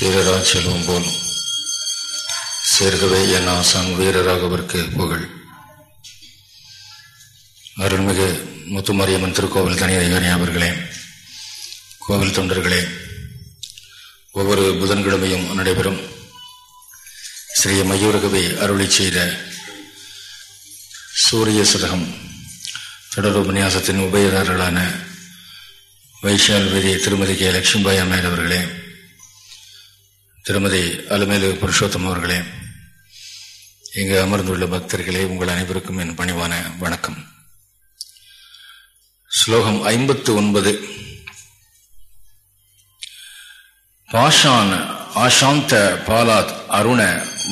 சீரராஜ் செல்வம் போல். சேர்கவே என் ஆசான் வீரராகவருக்கு புகழ். அருள்மிகு முத்துமாரியம்மன் திருக்கோவில் தனியதிகாரி அவர்களே கோவில் தொண்டர்களே ஒவ்வொரு புதன்கிழமையும் நடைபெறும் ஸ்ரீ மயூரகவி அருளி செய்த சூரிய சதகம் தொடர் உபன்யாசத்தின் உபயதாரர்களான வைஷால் விதி திருமதி கே. லட்சுமிபாய் அம்மையர் அவர்களே திருமதி அலுமேலு புருஷோத்தம் அவர்களே இங்கு அமர்ந்துள்ள பக்தர்களே உங்கள் அனைவருக்கும் என் பணிவான வணக்கம். ஸ்லோகம் ஐம்பத்து ஒன்பது பாஷான் ஆஷாந்த பாலாத் அருண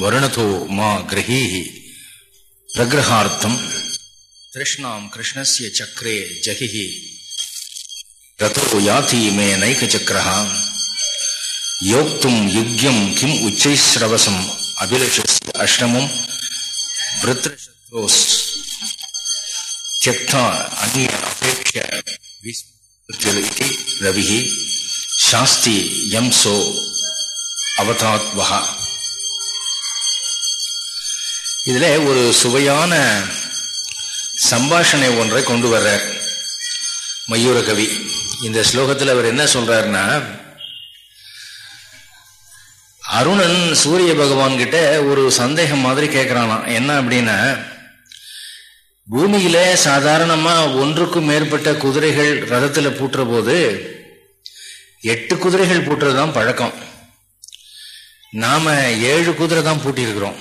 வருணதோ மா கிரகீஹி பிரகிரகார்த்தம் திருஷ்ணாம் கிருஷ்ணஸ்ய சக்கரே ஜகிஹி ரதோ யாதி மே நைக சக்கரஹா யோக்தும் யுக்யம் கிம் உச்சைஸ்ரவசம். அபிலஷஸ் அஷ்டமம் விருத்ரசத்ரோஸ் தியக்தா அந்நிய அபேட்ச விஸ்மிருத்தி ரவிஹி சாஸ்தி யம் சோ அவதாத்வகா இதில் ஒரு சுவையான சம்பாஷணை ஒன்றை கொண்டு வர்றார் மயூரகவி. இந்த ஸ்லோகத்தில் அவர் என்ன சொல்கிறாருன்னா அருணன் சூரிய பகவான் கிட்ட ஒரு சந்தேகம் மாதிரி கேட்கிறானாம் என்ன அப்படின்னா பூமியில சாதாரணமா ஒன்றுக்கும் மேற்பட்ட குதிரைகள் ரதத்துல பூட்டுற போது எட்டு குதிரைகள் பூட்டுறதுதான் பழக்கம். நாம ஏழு குதிரை தான் பூட்டியிருக்கிறோம்.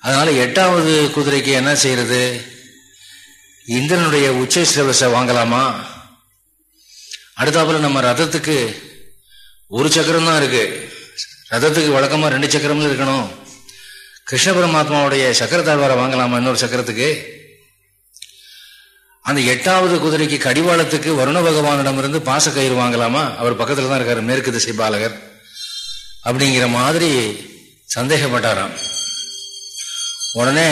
அதனால எட்டாவது குதிரைக்கு என்ன செய்யறது? இந்திரனுடைய உச்ச சிலபஸை வாங்கலாமா? அடுத்தாப்புல நம்ம ரதத்துக்கு ஒரு சக்கரம் தான் இருக்கு. ரதத்துக்கு வழக்கமா ரெண்டு சக்கரமும் இருக்கணும். கிருஷ்ண பரமாத்மாவுடைய சக்கர தாழ்வாரை வாங்கலாமா இன்னொரு சக்கரத்துக்கு? அந்த எட்டாவது குதிரைக்கு கடிவாளத்துக்கு வருண பகவானிடமிருந்து பாச கயிறு வாங்கலாமா? அவர் பக்கத்துல தான் இருக்காரு மேற்கு திசை பாலகர். அப்படிங்கிற மாதிரி சந்தேகப்பட்டாராம். உடனே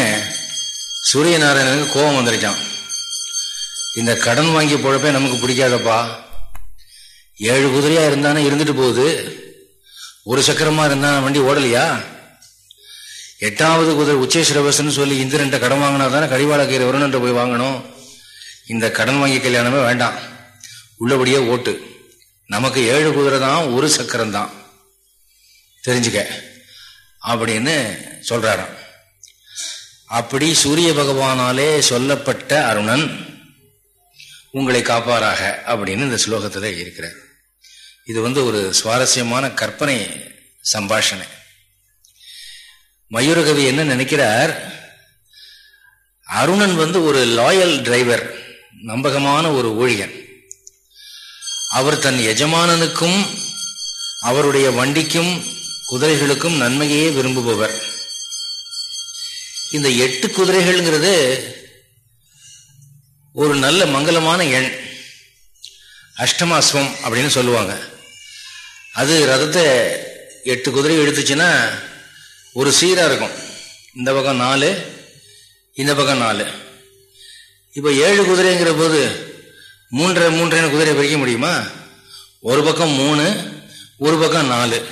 சூரிய நாராயணனுக்கு கோபம் வந்துருச்சான் இந்த கடன் வாங்கி பொழப்பே நமக்கு பிடிக்காதப்பா. ஏழு குதிரையா இருந்தானே இருந்துட்டு போகுது. ஒரு சக்கரமா இருந்தான வண்டி ஓடலையா? எட்டாவது குதிரை உச்சேஸ்வரவசன் சொல்லி இந்திரன்ட்ட கடன் வாங்கினா தானே கடிவாள கயிறு போய் வாங்கணும். இந்த கடன் வாங்கி கல்யாணமே வேண்டாம். உள்ளபடியே ஓட்டு. நமக்கு ஏழு குதிரை தான் ஒரு சக்கரம் தான். தெரிஞ்சுக்க. அப்படின்னு சொல்றாராம். அப்படி சூரிய பகவானாலே சொல்லப்பட்ட அருணன் உங்களை காப்பாராக அப்படின்னு இந்த ஸ்லோகத்துல இருக்கிறார். இது வந்து ஒரு சுவாரஸ்யமான கற்பனை சம்பாஷணை. மயூரகவி என்ன நினைக்கிறார்? அருணன் வந்து ஒரு லாயல் டிரைவர் நம்பகமான ஒரு ஊழியன். அவர் தன் எஜமானனுக்கும் அவருடைய வண்டிக்கும் குதிரைகளுக்கும் நன்மையே விரும்புபவர். இந்த எட்டு குதிரைகள்ங்கிறது ஒரு நல்ல மங்களமான எண். அஷ்டமாஸ்வம் அப்படின்னு சொல்லுவாங்க. அது ரதத்தை எட்டு குதிரை எடுத்துச்சுன்னா ஒரு சீராக இருக்கும். இந்த பக்கம் நாலு இந்த பக்கம் நாலு. இப்போ ஏழு குதிரைங்கிற போது மூன்றரை மூன்றரை குதிரை பிரிக்க முடியுமா? ஒரு பக்கம் மூணு ஒரு பக்கம் நாலு.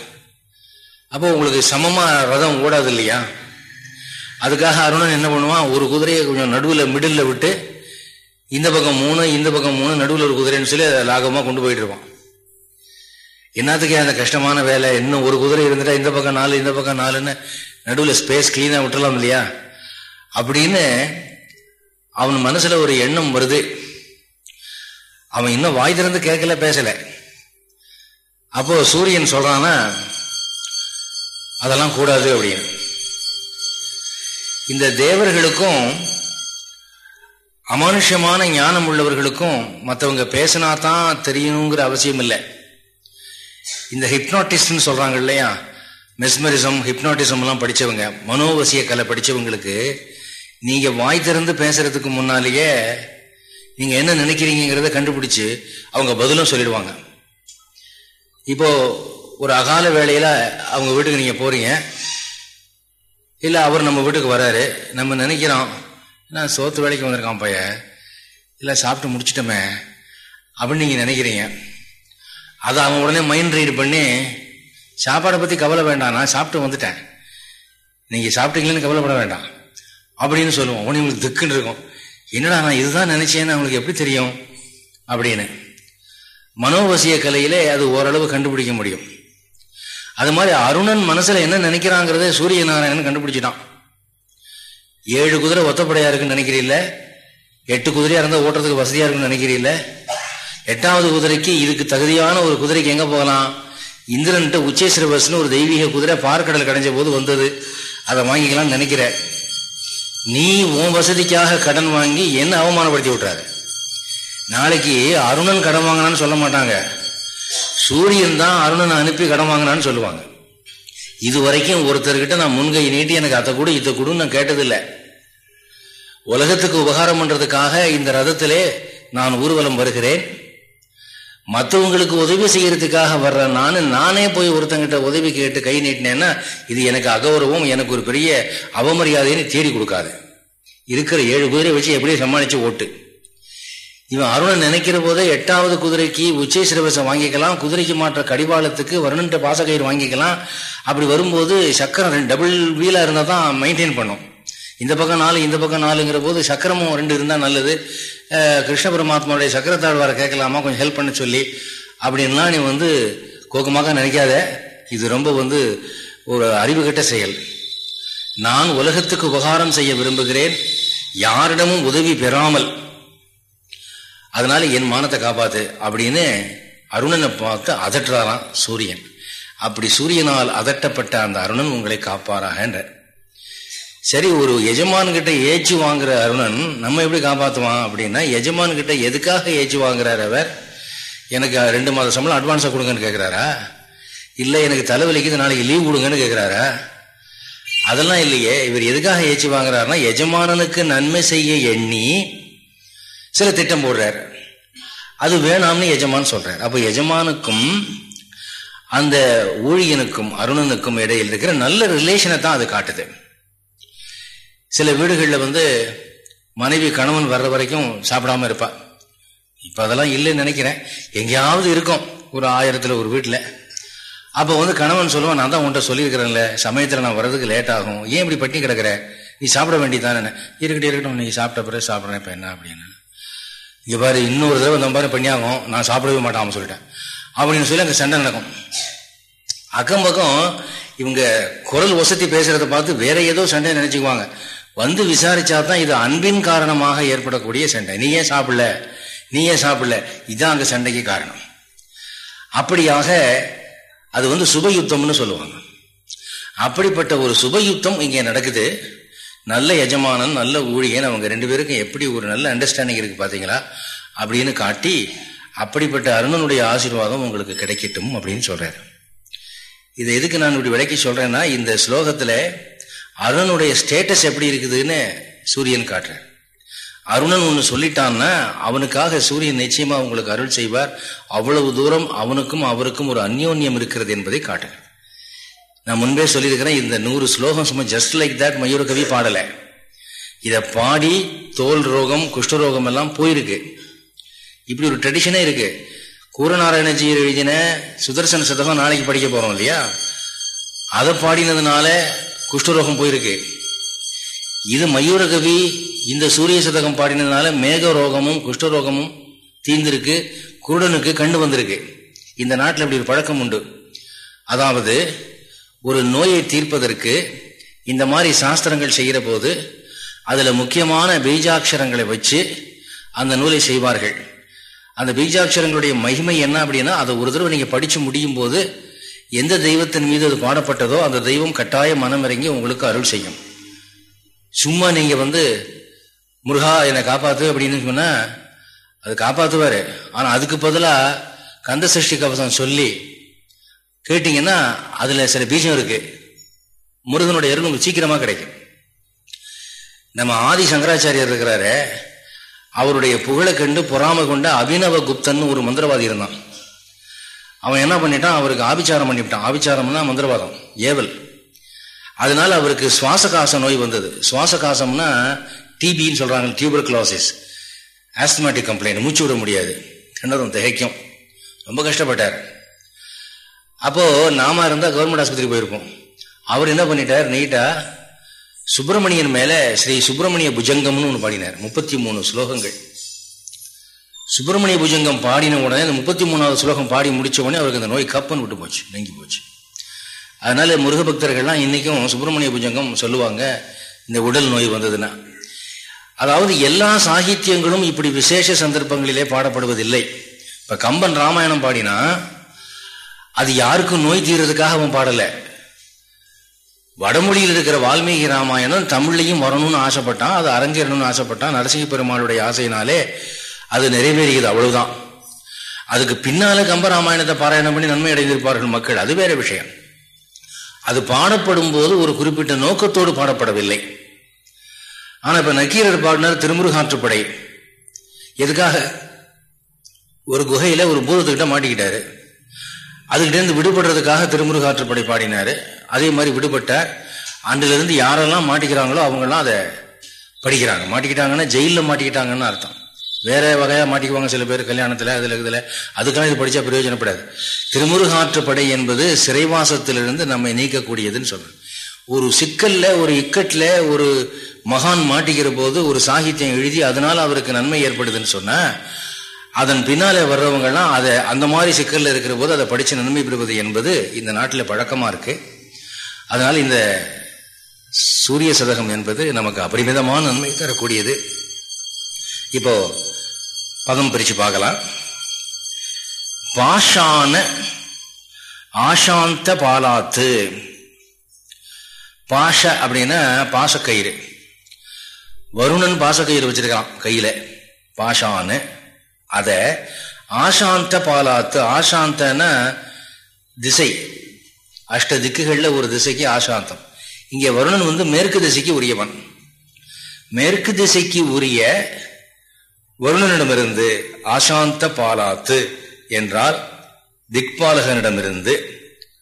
அப்போ உங்களுக்கு சமமாக ரதம் ஓடாது இல்லையா? அதுக்காக அருணன் என்ன பண்ணுவான்? ஒரு குதிரையை கொஞ்சம் நடுவில் மிடில் விட்டு இந்த பக்கம் மூணு இந்த பக்கம் மூணு நடுவில் ஒரு குதிரைன்னு சொல்லி அதை லாகமாக கொண்டு போயிட்டு இருப்பான். என்னத்துக்கே அந்த கஷ்டமான வேலை? இன்னும் ஒரு குதிரை இருந்துட்டா இந்த பக்கம் நாலு இந்த பக்கம் நாலுன்னு நடுவில் ஸ்பேஸ் கிளீனாக விட்டுலாம் இல்லையா? அப்படின்னு அவன் மனசுல ஒரு எண்ணம் வருது. அவன் இன்னும் வாய் திறந்து கேட்கல பேசல. அப்போ சூரியன் சொல்றானா அதெல்லாம் கூடாது அப்படின்னு. இந்த தேவர்களுக்கும் அமானுஷ்யமான ஞானம் உள்ளவர்களுக்கும் மற்றவங்க பேசினா தான் தெரியணுங்கிற அவசியம் இல்லை. இந்த ஹிப்னாட்டிஸ்ட்னு சொல்கிறாங்க இல்லையா? மெஸ்மரிசம் ஹிப்னாட்டிசம்லாம் படித்தவங்க படிச்சவங்க மனோவசிய கலை படிச்சவங்களுக்கு நீங்கள் வாய் திறந்து பேசுறதுக்கு முன்னாலேயே நீங்கள் என்ன நினைக்கிறீங்கிறத கண்டுபிடிச்சு அவங்க பதிலும் சொல்லிடுவாங்க. இப்போது ஒரு அகால வேலையில் அவங்க வீட்டுக்கு நீங்கள் போகிறீங்க இல்லை அவர் நம்ம வீட்டுக்கு வராரு நம்ம நினைக்கிறோம் நான் சோத்து வேலைக்கு வந்திருக்கான் பைய. இல்லை சாப்பிட்டு முடிச்சிட்டோமே. அப்படின்னு நீங்கள் நினைக்கிறீங்க. அதை அவன் உடனே மைண்ட் ரீட் பண்ணி சாப்பாடை பற்றி கவலை வேண்டாம் நான் சாப்பிட்டு வந்துட்டேன். நீங்கள் சாப்பிட்டீங்களேன்னு கவலைப்பட வேண்டாம். அப்படின்னு சொல்லுவோம். உடனே உங்களுக்கு திக்குன்னு இருக்கும். என்னடா நான் இதுதான் நினைச்சேன்னு அவங்களுக்கு எப்படி தெரியும்? அப்படின்னு. மனோவசிய கலையிலே அது ஓரளவு கண்டுபிடிக்க முடியும். அது மாதிரி அருணன் மனசுல என்ன நினைக்கிறாங்கிறத சூரிய நாராயணன் கண்டுபிடிச்சிட்டான். ஏழு குதிரை ஒத்தப்படையா இருக்குன்னு நினைக்கிறீல்ல? எட்டு குதிரையா இருந்தால் ஓட்டுறதுக்கு வசதியா இருக்குன்னு நினைக்கிறீல்ல? எட்டாவது குதிரைக்கு இதுக்கு தகுதியான ஒரு குதிரைக்கு எங்க போகலாம்? இந்திரன்ட்ட உச்சேஸ்வர ஒரு தெய்வீக குதிரை பார்க்கடல் கடைஞ்ச போது வந்தது. அதை வாங்கிக்கலாம்னு நினைக்கிற. நீ உன் வசதிக்காக கடன் வாங்கி என்ன அவமானப்படுத்தி விட்டுறாரு நாளைக்கு அருணன் கடன் வாங்கினான்னு சொல்ல மாட்டாங்க. சூரியன் தான் அருணனை அனுப்பி கடன் வாங்கினான்னு சொல்லுவாங்க. இது வரைக்கும் ஒருத்தர்கிட்ட நான் முன்கை நீட்டி எனக்கு அதை கூட இதை கூடன்னு நான் கேட்டதில்லை. உலகத்துக்கு உபகாரம் பண்றதுக்காக இந்த ரதத்திலே நான் ஊர்வலம் வருகிறேன். மற்றவங்களுக்கு உதவி செய்யறதுக்காக வர்ற நான் நானே போய் ஒருத்தங்கிட்ட உதவி கேட்டு கை நீட்டினேன்னா இது எனக்கு அகௌரவம் எனக்கு ஒரு பெரிய அவமரியாதைன்னு தேடி கொடுக்காது. இருக்கிற ஏழு குதிரை வச்சு எப்படியும் சமாளிச்சு ஓட்டு. இவன் அருணன் நினைக்கிற போதே எட்டாவது குதிரைக்கு உச்சை சிறவசம் வாங்கிக்கலாம் குதிரைக்கு மாற்ற கடிவாளத்துக்கு வருணன்ட்ட பாசக்கயிறு வாங்கிக்கலாம். அப்படி வரும்போது சக்கரம் ரெண்டு டபுள் வீலா இருந்தால் தான் மெயின்டைன் பண்ணும். இந்த பக்கம் நாலு இந்த பக்கம் நாலுங்கிற போது சக்கரமும் ரெண்டு இருந்தால் நல்லது. கிருஷ்ண பரமாத்மாவுடைய சக்கரத்தாழ்வாரை கேட்கலாமா? கொஞ்சம் ஹெல்ப் பண்ண சொல்லி. அப்படின்லாம் நீ வந்து கோக்கமாக நினைக்காத. இது ரொம்ப வந்து ஒரு அறிவுகட்ட செயல். நான் உலகத்துக்கு உபகாரம் செய்ய விரும்புகிறேன். யாரிடமும் உதவி பெறாமல். அதனால என் மானத்தை காப்பாத்து அப்படின்னு அருணனை பார்த்து அதட்டுறாராம் சூரியன். அப்படி சூரியனால் அதட்டப்பட்ட அந்த அருணன் உங்களை காப்பாராகன்ற சரி ஒரு எஜமான்கிட்ட ஏச்சு வாங்குற அருணன் நம்ம எப்படி காப்பாற்றுவான் அப்படின்னா எஜமான்கிட்ட எதுக்காக ஏச்சு வாங்குறாரு அவர்? எனக்கு ரெண்டு மாத சம்பளம் அட்வான்ஸாக கொடுங்கன்னு கேட்குறாரா இல்லை எனக்கு தலைவலிக்குது நாளைக்கு லீவ் கொடுங்கன்னு கேட்குறாரா அதெல்லாம் இல்லையே. இவர் எதுக்காக ஏச்சு வாங்குறாருன்னா எஜமானனுக்கு நன்மை செய்ய எண்ணி சில திட்டம் போடுறாரு. அது வேணாம்னு எஜமான் சொல்றாரு. அப்போ எஜமானுக்கும் அந்த ஊழியனுக்கும் அருணனுக்கும் இடையில் இருக்கிற நல்ல ரிலேஷனை தான் அது காட்டுது. சில வீடுகளில் வந்து மனைவி கணவன் வர்ற வரைக்கும் சாப்பிடாம இருப்பா. இப்போ அதெல்லாம் இல்லைன்னு நினைக்கிறேன். எங்கேயாவது இருக்கும். ஒரு ஆயிரத்தில் ஒரு வீட்டில் அப்போ வந்து கணவன் சொல்லுவான் நான் தான் உன்ட்ட சொல்லியிருக்கிறேன்ல. சமயத்தில் நான் வர்றதுக்கு லேட் ஆகும். ஏன் இப்படி பட்டி கிடக்கிற? நீ சாப்பிட வேண்டியதானே இருக்கட்டும் இருக்கட்டும். நீ சாப்பிட்ட பிறகு சாப்பிட்றேன். இப்போ என்ன? அப்படின்னு. இங்கே பாரு இன்னொரு தடவை இந்த மாதிரி பண்ணியாகும் நான் சாப்பிடவே மாட்டான் சொல்லிட்டேன். அப்படின்னு சொல்லி அந்த சண்டை நடக்கும். அக்கம் பக்கம் இவங்க குரல் வசதி பேசுறத பார்த்து வேற ஏதோ சண்டை நினைச்சுக்குவாங்க. வந்து விசாரிச்சா தான் இது அன்பின் காரணமாக ஏற்படக்கூடிய சண்டை. நீ ஏன் சாப்பிடல நீ ஏன் சாப்பிடல. இதுதான் அங்கே சண்டைக்கு காரணம். அப்படியாக அது வந்து சுபயுத்தம்னு சொல்லுவாங்க. அப்படிப்பட்ட ஒரு சுபயுத்தம் இங்கே நடக்குது. நல்ல எஜமானன் நல்ல ஊழியன் அவங்க ரெண்டு பேருக்கும் எப்படி ஒரு நல்ல அண்டர்ஸ்டாண்டிங் இருக்கு பார்த்தீங்களா அப்படின்னு காட்டி அப்படிப்பட்ட அருணனுடைய ஆசீர்வாதம் உங்களுக்கு கிடைக்கட்டும் அப்படின்னு சொல்றாரு. இதை எதுக்கு நான் இப்படி விளக்கி சொல்றேன்னா இந்த ஸ்லோகத்துல அருணனுடைய ஸ்டேட்டஸ் எப்படி இருக்குதுன்னு சூரியன் காட்டுறார். அருணன் ஒன்று சொல்லிட்டான்னா அவனுக்காக சூரியன் நிச்சயமாக உங்களுக்கு அருள் செய்வார். அவ்வளவு தூரம் அவனுக்கும் அவருக்கும் ஒரு அந்யோன்யம் இருக்கிறது என்பதை காட்டுறார் நான் முன்பே சொல்லியிருக்கிறேன் இந்த நூறு ஸ்லோகம் சும்மா ஜஸ்ட் லைக் தட் மயூர கவி பாடலை. இதை பாடி தோல் ரோகம் குஷ்டரோகம் எல்லாம் போயிருக்கு. இப்படி ஒரு ட்ரெடிஷனே இருக்கு. கூரநாராயணஜி எழுதின சுதர்சன சதகம் நாளைக்கு படிக்க போறோம் இல்லையா? அதை பாடினதுனால குஷ்டரோகம் போயிருக்கு. இது மயூரகவி இந்த சூரிய சதகம் பாடினதுனால மேக ரோகமும் குஷ்டரோகமும் தீர்ந்திருக்கு. குருடனுக்கு கண்டு வந்திருக்கு. இந்த நாட்டில் இப்படி ஒரு பழக்கம் உண்டு. அதாவது ஒரு நோயை தீர்ப்பதற்கு இந்த மாதிரி சாஸ்திரங்கள் செய்கிற போது அதில் முக்கியமான பீஜாட்சரங்களை வச்சு அந்த நூலை செய்வார்கள். அந்த பீஜாட்சரங்களுடைய மகிமை என்ன அப்படின்னா அதை ஒரு தடவை நீங்கள் படித்து முடியும் போது எந்த தெய்வத்தின் மீது அது பாடப்பட்டதோ அந்த தெய்வம் கட்டாய மனம் இறங்கி உங்களுக்கு அருள் செய்யும். சும்மா நீங்க வந்து முருகா என்னை காப்பாத்து அப்படின்னு சொன்னா அது காப்பாத்துவாரு. ஆனா அதுக்கு பதிலாக கந்த சஷ்டி கவசம் சொல்லி கேட்டீங்கன்னா அதுல சில பீஜம் இருக்கு. முருகனுடைய அருள் உங்களுக்கு சீக்கிரமா கிடைக்கும். நம்ம ஆதி சங்கராச்சாரியர் இருக்கிறாரு. அவருடைய புகழை கண்டு பொறாமை கொண்ட அபினவ குப்தன் ஒரு மந்திரவாதி இருந்தான். அவன் என்ன பண்ணிட்டான்? அவருக்கு ஆபிச்சாரம் பண்ணிவிட்டான். ஆபிச்சாரம்னா மந்திரவாதம் ஏவல். அதனால அவருக்கு சுவாசகாச நோய் வந்தது. சுவாசகாசம்னா டிபின்னு சொல்றாங்க டியூபர் கிளாசிஸ் ஆஸ்தமேட்டிக் கம்ப்ளைண்ட் மூச்சு விட முடியாது. ரெண்டாவது திகைக்கும். ரொம்ப கஷ்டப்பட்டார். அப்போ நாம இருந்தா கவர்மெண்ட் ஆஸ்பத்திரி போயிருப்போம். அவர் என்ன பண்ணிட்டார்? நீட்டா சுப்பிரமணியன் மேல ஸ்ரீ சுப்பிரமணிய புஜங்கம்னு ஒன்று பாடினார். முப்பத்தி மூணு ஸ்லோகங்கள். சுப்பிரமணிய புஜங்கம் பாடின உடனே இந்த முப்பத்தி மூணாவது ஸ்லோகம் பாடி முடிச்ச உடனே அவருக்கு அந்த நோய் கப்பன் விட்டு போச்சு நெங்கி போச்சு. அதனால முருக பக்தர்கள்லாம் இன்னைக்கும் சுப்பிரமணிய புஜங்கம் சொல்லுவாங்க இந்த உடல் நோய் வந்ததுன்னா. அதாவது எல்லா சாகித்யங்களும் இப்படி விசேஷ சந்தர்ப்பங்களிலே பாடப்படுவதில்லை. இப்ப கம்பன் ராமாயணம் பாடினா அது யாருக்கும் நோய் தீர்றதுக்காக அவன் பாடலை? வடமொழியில் இருக்கிற வால்மீகி ராமாயணம் தமிழ்லையும் வரணும்னு ஆசைப்பட்டான் அது அரங்கேறணும்னு ஆசைப்பட்டான் நரசிங்க பெருமாளுடைய ஆசையினாலே அது நிறைவேறியது அவ்வளவுதான். அதுக்கு பின்னால கம்பராமாயணத்தை பாராயணம் பண்ணி நன்மை அடைந்திருப்பார்கள் மக்கள் அது வேற விஷயம். அது பாடப்படும் போது ஒரு குறிப்பிட்ட நோக்கத்தோடு பாடப்படவில்லை. ஆனா இப்ப நக்கீரர் பாடினார் திருமுருகாற்றுப்படை. எதுக்காக? ஒரு குகையில ஒரு பூதத்துக்கிட்ட மாட்டிக்கிட்டாரு. அதுகிட்டேருந்து விடுபடுறதுக்காக திருமுருகாற்றுப்படை பாடினாரு. அதே மாதிரி விடுபட்டார். அன்றிலிருந்து யாரெல்லாம் மாட்டிக்கிறாங்களோ அவங்கெல்லாம் அதை படிக்கிறாங்க. மாட்டிக்கிட்டாங்கன்னா ஜெயிலில் மாட்டிக்கிட்டாங்கன்னு அர்த்தம். வேற வகையா மாட்டிக்குவாங்க சில பேர் கல்யாணத்துல அதுல இதுல. அதுக்கெல்லாம் இது படிச்சா பிரயோஜனப்படாது. திருமுருகாற்றுப்படை என்பது சிறைவாசத்திலிருந்து நம்மை நீக்கக்கூடியதுன்னு சொல்றேன் ஒரு சிக்கல்ல ஒரு இக்கட்ல ஒரு மகான் மாட்டிக்கிற போது ஒரு சாகித்யம் எழுதி அதனால அவருக்கு நன்மை ஏற்படுதுன்னு சொன்னா அதன் பின்னாலே வர்றவங்கலாம் அதை அந்த மாதிரி சிக்கல்ல இருக்கிற போது அதை படிச்சு நன்மை பெறுவது என்பது இந்த நாட்டில் பழக்கமா இருக்கு. அதனால இந்த சூரிய சதகம் என்பது நமக்கு அபரிமிதமான நன்மை தரக்கூடியது. இப்போ பதம் பிரிச்சு பார்க்கலாம். பாஷான ஆஷாந்த பாலாத்து. பாஷ அப்படின்னா பாசக்கயிறு. வருணன் பாசக்கயிறு வச்சிருக்கான் கையில. பாஷான்னு. அத ஆசாந்த பாலாத்து. ஆசாந்தன்னா திசை. அஷ்ட திக்குகள்ல ஒரு திசைக்கு ஆசாந்தம் இங்க வருணன் வந்து மேற்கு திசைக்கு உரியவன். மேற்கு திசைக்கு உரிய வருணனிடமிருந்து ஆசாந்த பாலாத்து என்றால் திக்பாலகனிடமிருந்து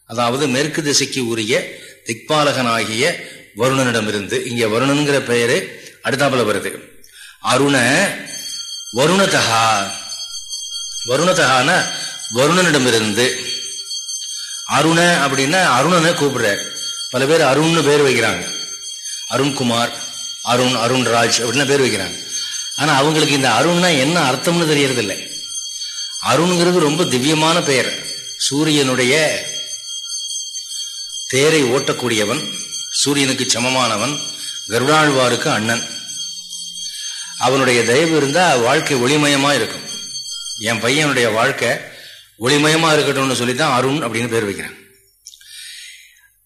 அதாவது மேற்கு திசைக்கு உரிய திக்பாலகனாகிய வருணனிடமிருந்து இங்க வருணனுங்கிற பெயரு அடுத்தாப்புல வருது. அருண வருணதகா வருணதகான வருணனிடமிருந்து. அருண அப்படின்னா அருணனை கூப்பிடுறார் பல பேர் அருண்னு பேர் வைக்கிறாங்க. அருண்குமார் அருண் அருண்ராஜ் அப்படின்னு பேர் வைக்கிறாங்க. ஆனா அவங்களுக்கு இந்த அருண்னா என்ன அர்த்தம்னு தெரியறதில்லை. அருண்ங்கிறது ரொம்ப திவ்யமான பெயர். சூரியனுடைய தேரை ஓட்டக்கூடியவன் சூரியனுக்கு சமமானவன் கருடாழ்வாருக்கு அண்ணன். அவனுடைய தயவு இருந்தால் வாழ்க்கை ஒளிமயமா இருக்கும். என் பையனுடைய வாழ்க்கை ஒளிமயமா இருக்கட்டும்னு சொல்லித்தான் அருண் அப்படின்னு பேர் வைக்கிறேன்.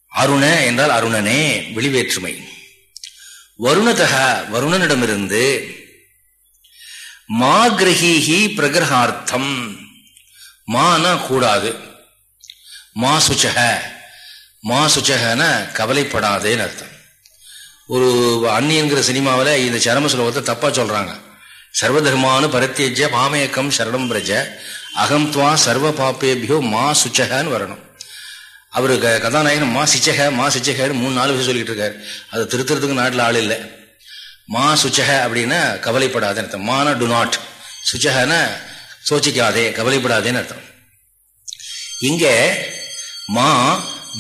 அருண என்றால் அருணனே வெளிவேற்றுமை. வருணதக வருணனிடமிருந்து மா கிரகீஹி பிரகிரகார்த்தம் மானா கூடாது. மா சுச்சக. மா சுச்சகன கவலைப்படாதேன்னு அர்த்தம். ஒரு அன்னிங்கிற சினிமாவில் இந்த சரம சுலோகத்தை தப்பாக சொல்கிறாங்க சர்வதர்மானு பரத்தியஜ மாமேக்கம் சரணம் பிரஜ. அகம் துவா சர்வ பாப்பேபியோ மா சுச்சகன்னு வரணும். அவரு கதாநாயகன் மா சிச்சக மா சிச்சகன்னு மூணு நாலு விஷயம் சொல்லிட்டு இருக்காரு. அதை திருத்துறதுக்கு நாட்டில் ஆள் இல்லை. மா சுச்சக அப்படின்னா கவலைப்படாதேன்னு அர்த்தம். மான டு நாட் சுச்சகன சோச்சிக்காதே கவலைப்படாதேன்னு அர்த்தம். இங்க மா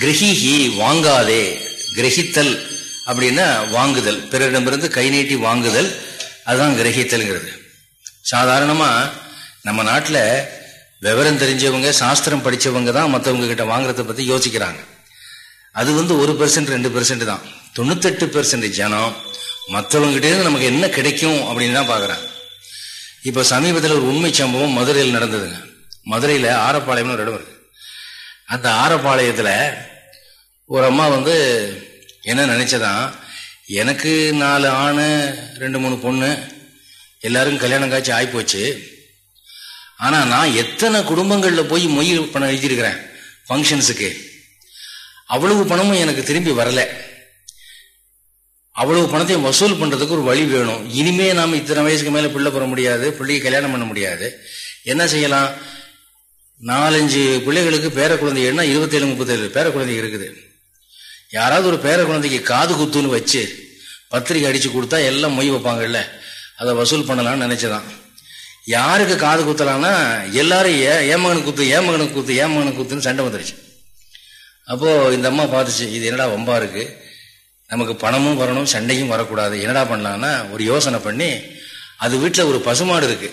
கிரகிஹி வாங்காதே கிரகித்தல் அப்படின்னா வாங்குதல். பிறரிடமிருந்து கை நீட்டி வாங்குதல் அதுதான் கிரகித்தல்ங்கிறது. சாதாரணமா நம்ம நாட்டில் விவரம் தெரிஞ்சவங்க சாஸ்திரம் படித்தவங்க தான் மற்றவங்க கிட்ட வாங்குறத பத்தி யோசிக்கிறாங்க. அது வந்து ஒரு பெர்சன்ட் ரெண்டு பெர்சன்ட் தான். தொண்ணூத்தெட்டு பெர்சன்ட் ஜனம் மற்றவங்ககிட்டேருந்து நமக்கு என்ன கிடைக்கும் அப்படின்னு தான் பார்க்குறாங்க. இப்போ சமீபத்தில் ஒரு உண்மை சம்பவம் மதுரையில் நடந்ததுங்க மதுரையில் ஆரப்பாளையம்னு ஒரு இடம் இருக்கு. அந்த ஆரப்பாளையத்தில் ஒரு அம்மா வந்து என்ன நினச்சதான் எனக்கு நாலு ஆணு ரெண்டு மூணு பொண்ணு எல்லாரும் கல்யாணம் காய்ச்சி ஆகிப்போச்சு ஆனால் நான் எத்தனை குடும்பங்களில் போய் மொய் பணம் எழுதியிருக்கிறேன் ஃபங்க்ஷன்ஸுக்கு அவ்வளவு பணமும் எனக்கு திரும்பி வரலை. அவ்வளவு பணத்தையும் வசூல் பண்றதுக்கு ஒரு வழி வேணும். இனிமே நாம இத்தனை வயசுக்கு மேல பிள்ளை பெற முடியாது பிள்ளைக்கு கல்யாணம் பண்ண முடியாது. என்ன செய்யலாம்? நாலஞ்சு பிள்ளைகளுக்கு பேர குழந்தைகள்னா இருபத்தேழு முப்பத்தேழு பேர குழந்தை இருக்குது. யாராவது ஒரு பேர குழந்தைக்கு காது குத்துன்னு வச்சு பத்திரிக்கை அடிச்சு கொடுத்தா எல்லாம் மொய் வைப்பாங்கல்ல? அதை வசூல் பண்ணலாம்னு நினைச்சதான். யாருக்கு காது குத்தலாம்னா எல்லாரும் ஏ ஏமகனுக்கு குத்து ஏமகனுக்கு குத்து ஏமகனுக்கு குத்துன்னு சண்டை வந்துருச்சு. அப்போ இந்த அம்மா பார்த்துச்சு இது என்னடா வம்பா இருக்கு? நமக்கு பணமும் வரணும் சண்டையும் வரக்கூடாது. என்னடா பண்ணலான்னா ஒரு யோசனை பண்ணி அது வீட்டில் ஒரு பசுமாடு இருக்கு.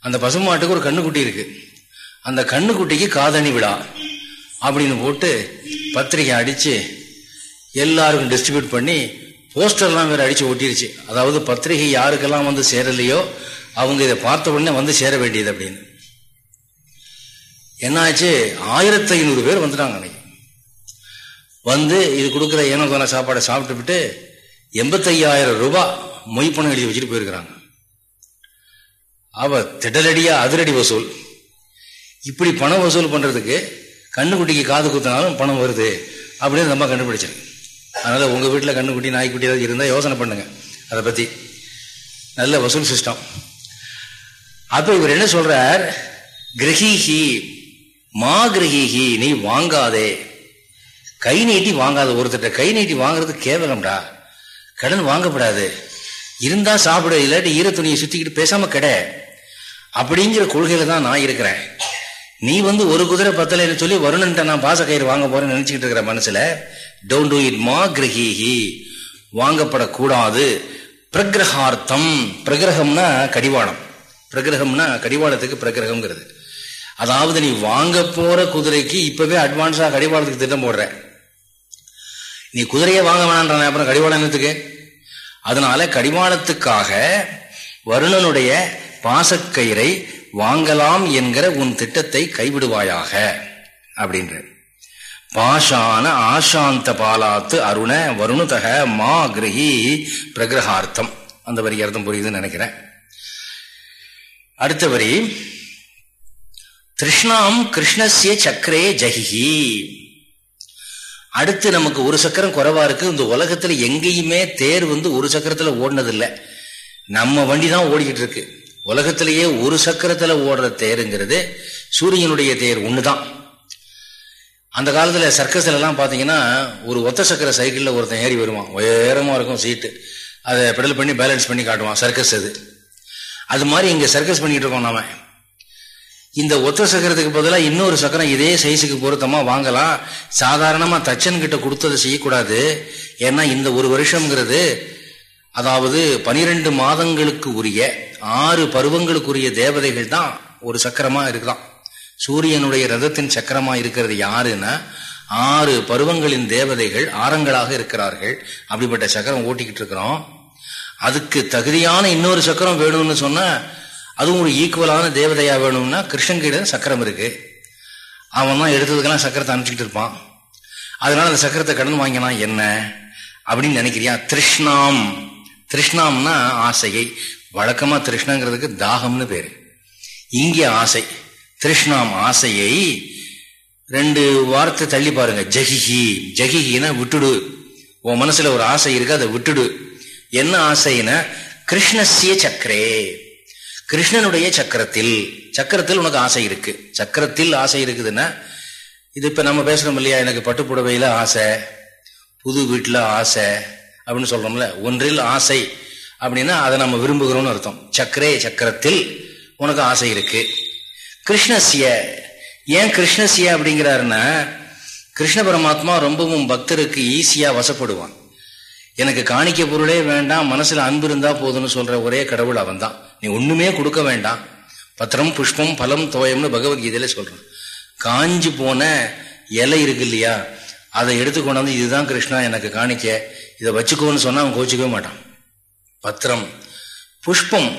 அந்த பசுமாட்டுக்கு ஒரு கண்ணுக்குட்டி இருக்கு. அந்த கண்ணுக்குட்டிக்கு காதணி விழா அப்படின்னு போட்டு பத்திரிக்கை அடித்து எல்லாருக்கும் டிஸ்ட்ரிபியூட் பண்ணி போஸ்டர்லாம் வேறு அடித்து ஒட்டிருச்சு. அதாவது பத்திரிகை யாருக்கெல்லாம் வந்து சேரலையோ அவங்க இதை பார்த்த உடனே வந்து சேர வேண்டியது அப்படின்னு. என்னாச்சு? ஆயிரத்தி ஐநூறு பேர் வந்துட்டாங்க அன்னைக்கு. வந்து இது கொடுக்குற ஏனோதான சாப்பாடை சாப்பிட்டு எண்பத்தையாயிரம் ரூபாய் மொய் பணம் எழுதி வச்சுட்டு போயிருக்கிறாங்க. அவ திடலடியா அதிரடி வசூல். இப்படி பணம் வசூல் பண்றதுக்கு கண்ணுக்குட்டிக்கு காது குத்தினாலும் பணம் வருது அப்படின்னு நம்ம கண்டுபிடிச்சிருக்கு. அதனால உங்க வீட்டில் கண்ணுக்குட்டி நாய்க்குட்டி ஏதாவது இருந்தால் யோசனை பண்ணுங்க. அதை பத்தி. நல்ல வசூல் சிஸ்டம் அப்ப இவர் என்ன சொல்றார்? கிரகிஹி மா கிரகிஹி நீ வாங்காதே. கை நீட்டி வாங்காத ஒருத்தட்ட கை நீட்டி வாங்குறது கேவலம்டா. கடன் வாங்கப்படாது. இருந்தா சாப்பிட இல்லாட்டி ஈர துணியை சுத்திக்கிட்டு பேசாம கடை. அப்படிங்கிற கொள்கையில தான் நான் இருக்கிறேன். நீ வந்து ஒரு குதிரை பத்தலைன்னு சொல்லி வருணன்ட்ட நான் பாச கயிறு வாங்க போறேன்னு நினைச்சுக்கிட்டு இருக்கிற மனசுல டோன்ட் டூ இட் மா கிரகிஹி வாங்கப்படக்கூடாது. பிரகிரகார்த்தம். பிரகிரகம்னா கடிவாளம். பிரகிரகம்னா கடிவாளத்துக்கு பிரகிரகம்ங்கிறது. அதாவது நீ வாங்க போற குதிரைக்கு இப்பவே அட்வான்ஸா கடிவாளத்துக்கு திட்டம் போடுற. நீ குதிரையை வாங்க வேணான்ற அப்புறம் கடிவாளம் என்னத்துக்கு? அதனால கடிவாளத்துக்காக வருணனுடைய பாசக்கயிறை வாங்கலாம் என்கிற உன் திட்டத்தை கைவிடுவாயாக அப்படின்ற பாஷான ஆசாந்த பாலாத்து அருண வருணுதக மா கிரகி பிரகிரகார்த்தம். அந்த வரி அர்த்தம் புரியுதுன்னு நினைக்கிறேன். அடுத்த வரி திருஷ்ணாம் கிருஷ்ணசிய சக்கரே ஜஹிஹி அடுத்து நமக்கு ஒரு சக்கரம் குறைவா இருக்கு. இந்த உலகத்துல எங்கேயுமே தேர் வந்து ஒரு சக்கரத்துல ஓடினதில்லை. நம்ம வண்டி தான் ஓடிக்கிட்டு இருக்கு. உலகத்திலேயே ஒரு சக்கரத்துல ஓடுற தேருங்கிறது சூரியனுடைய தேர் ஒண்ணுதான். அந்த காலத்துல சர்க்கஸ்ல எல்லாம் பாத்தீங்கன்னா ஒரு ஒத்த சக்கர சைக்கிள்ல ஒருத்தன் ஏறி வருவான். உயரமா இருக்கும் சீட்டு அதை பெடல் பண்ணி பேலன்ஸ் பண்ணி காட்டுவான். சர்க்கஸ் அது. அது மாதிரி இங்க சர்க்கஸ் பண்ணிட்டு இருக்கோம் நாம. இந்த ஒத்த சக்கரத்துக்கு பதிலாக இன்னொரு சக்கரம் இதே சைஸுக்கு பொருத்தமா வாங்கலாம். சாதாரணமா தச்சன்கிட்ட கொடுத்ததை செய்யக்கூடாது. ஏன்னா இந்த ஒரு வருஷம்ங்கிறது அதாவது பனிரெண்டு மாதங்களுக்கு உரிய ஆறு பருவங்களுக்குரிய தேவதைகள் தான் ஒரு சக்கரமா இருக்குதான் சூரியனுடைய ரதத்தின் சக்கரமா இருக்கிறது யாருன்னா ஆறு பருவங்களின் தேவதைகள் ஆரங்களாக இருக்கிறார்கள். அப்படிப்பட்ட சக்கரம் ஓட்டிக்கிட்டு இருக்கிறோம். அதுக்கு தகுதியான இன்னொரு சக்கரம் வேணும்னு சொன்னா அதுவும் ஒரு ஈக்குவலான தேவதையா வேணும்னா கிருஷ்ணங்கிட்ட சக்கரம் இருக்கு. அவன் தான் எடுத்ததுக்கெல்லாம் சக்கரத்தை அனுப்பிச்சுட்டு இருப்பான். அதனால அந்த சக்கரத்தை கடன் வாங்கினா என்ன? அப்படின்னு நினைக்கிறியா? திருஷ்ணாம். திருஷ்ணாம்னா ஆசையை. வழக்கமா திருஷ்ணங்கிறதுக்கு தாகம்னு பேரு. இங்கே ஆசை. திருஷ்ணாம் ஆசையை ரெண்டு வார்த்தை தள்ளி பாருங்க. ஜகிஹி ஜகிஹினா விட்டுடு. உன் மனசுல ஒரு ஆசை இருக்கு அதை விட்டுடு. என்ன ஆசைனா கிருஷ்ணசிய சக்கரே. கிருஷ்ணனுடைய சக்கரத்தில் சக்கரத்தில் உனக்கு ஆசை இருக்கு. சக்கரத்தில் ஆசை இருக்குதுன்னா இது இப்ப நம்ம பேசுகிறோம் இல்லையா? எனக்கு பட்டுப்புடவையில ஆசை புது வீட்டுல ஆசை அப்படின்னு சொல்றோம்ல. ஒன்றில் ஆசை அப்படின்னா அதை நம்ம விரும்புகிறோம்னு அர்த்தம். சக்கரே சக்கரத்தில் உனக்கு ஆசை இருக்கு. கிருஷ்ணசிய ஏன் கிருஷ்ணசிய அப்படிங்கிறாருன்னா கிருஷ்ண பரமாத்மா ரொம்பவும் பக்தருக்கு ஈஸியா வசப்படுவான். எனக்கு காணிக்க பொருளே வேண்டாம் மனசுல அன்பு இருந்தா போதும்னு சொல்ற ஒரே கடவுள் அவன் தான் நீ ஒண்ணுமே கொடுக்க வேண்டாம். பத்திரம் புஷ்பம் பலம் தோயம்னு பகவத்கீதையில சொல்றான். காஞ்சி போன இலை இருக்கு இல்லையா? அதை எடுத்து கொண்டாந்து இதுதான் கிருஷ்ணா எனக்கு காணிக்க. இதை வச்சுக்கோன்னு சொன்னா அவன் கோச்சிக்கவே மாட்டான். பத்திரம் புஷ்பம்.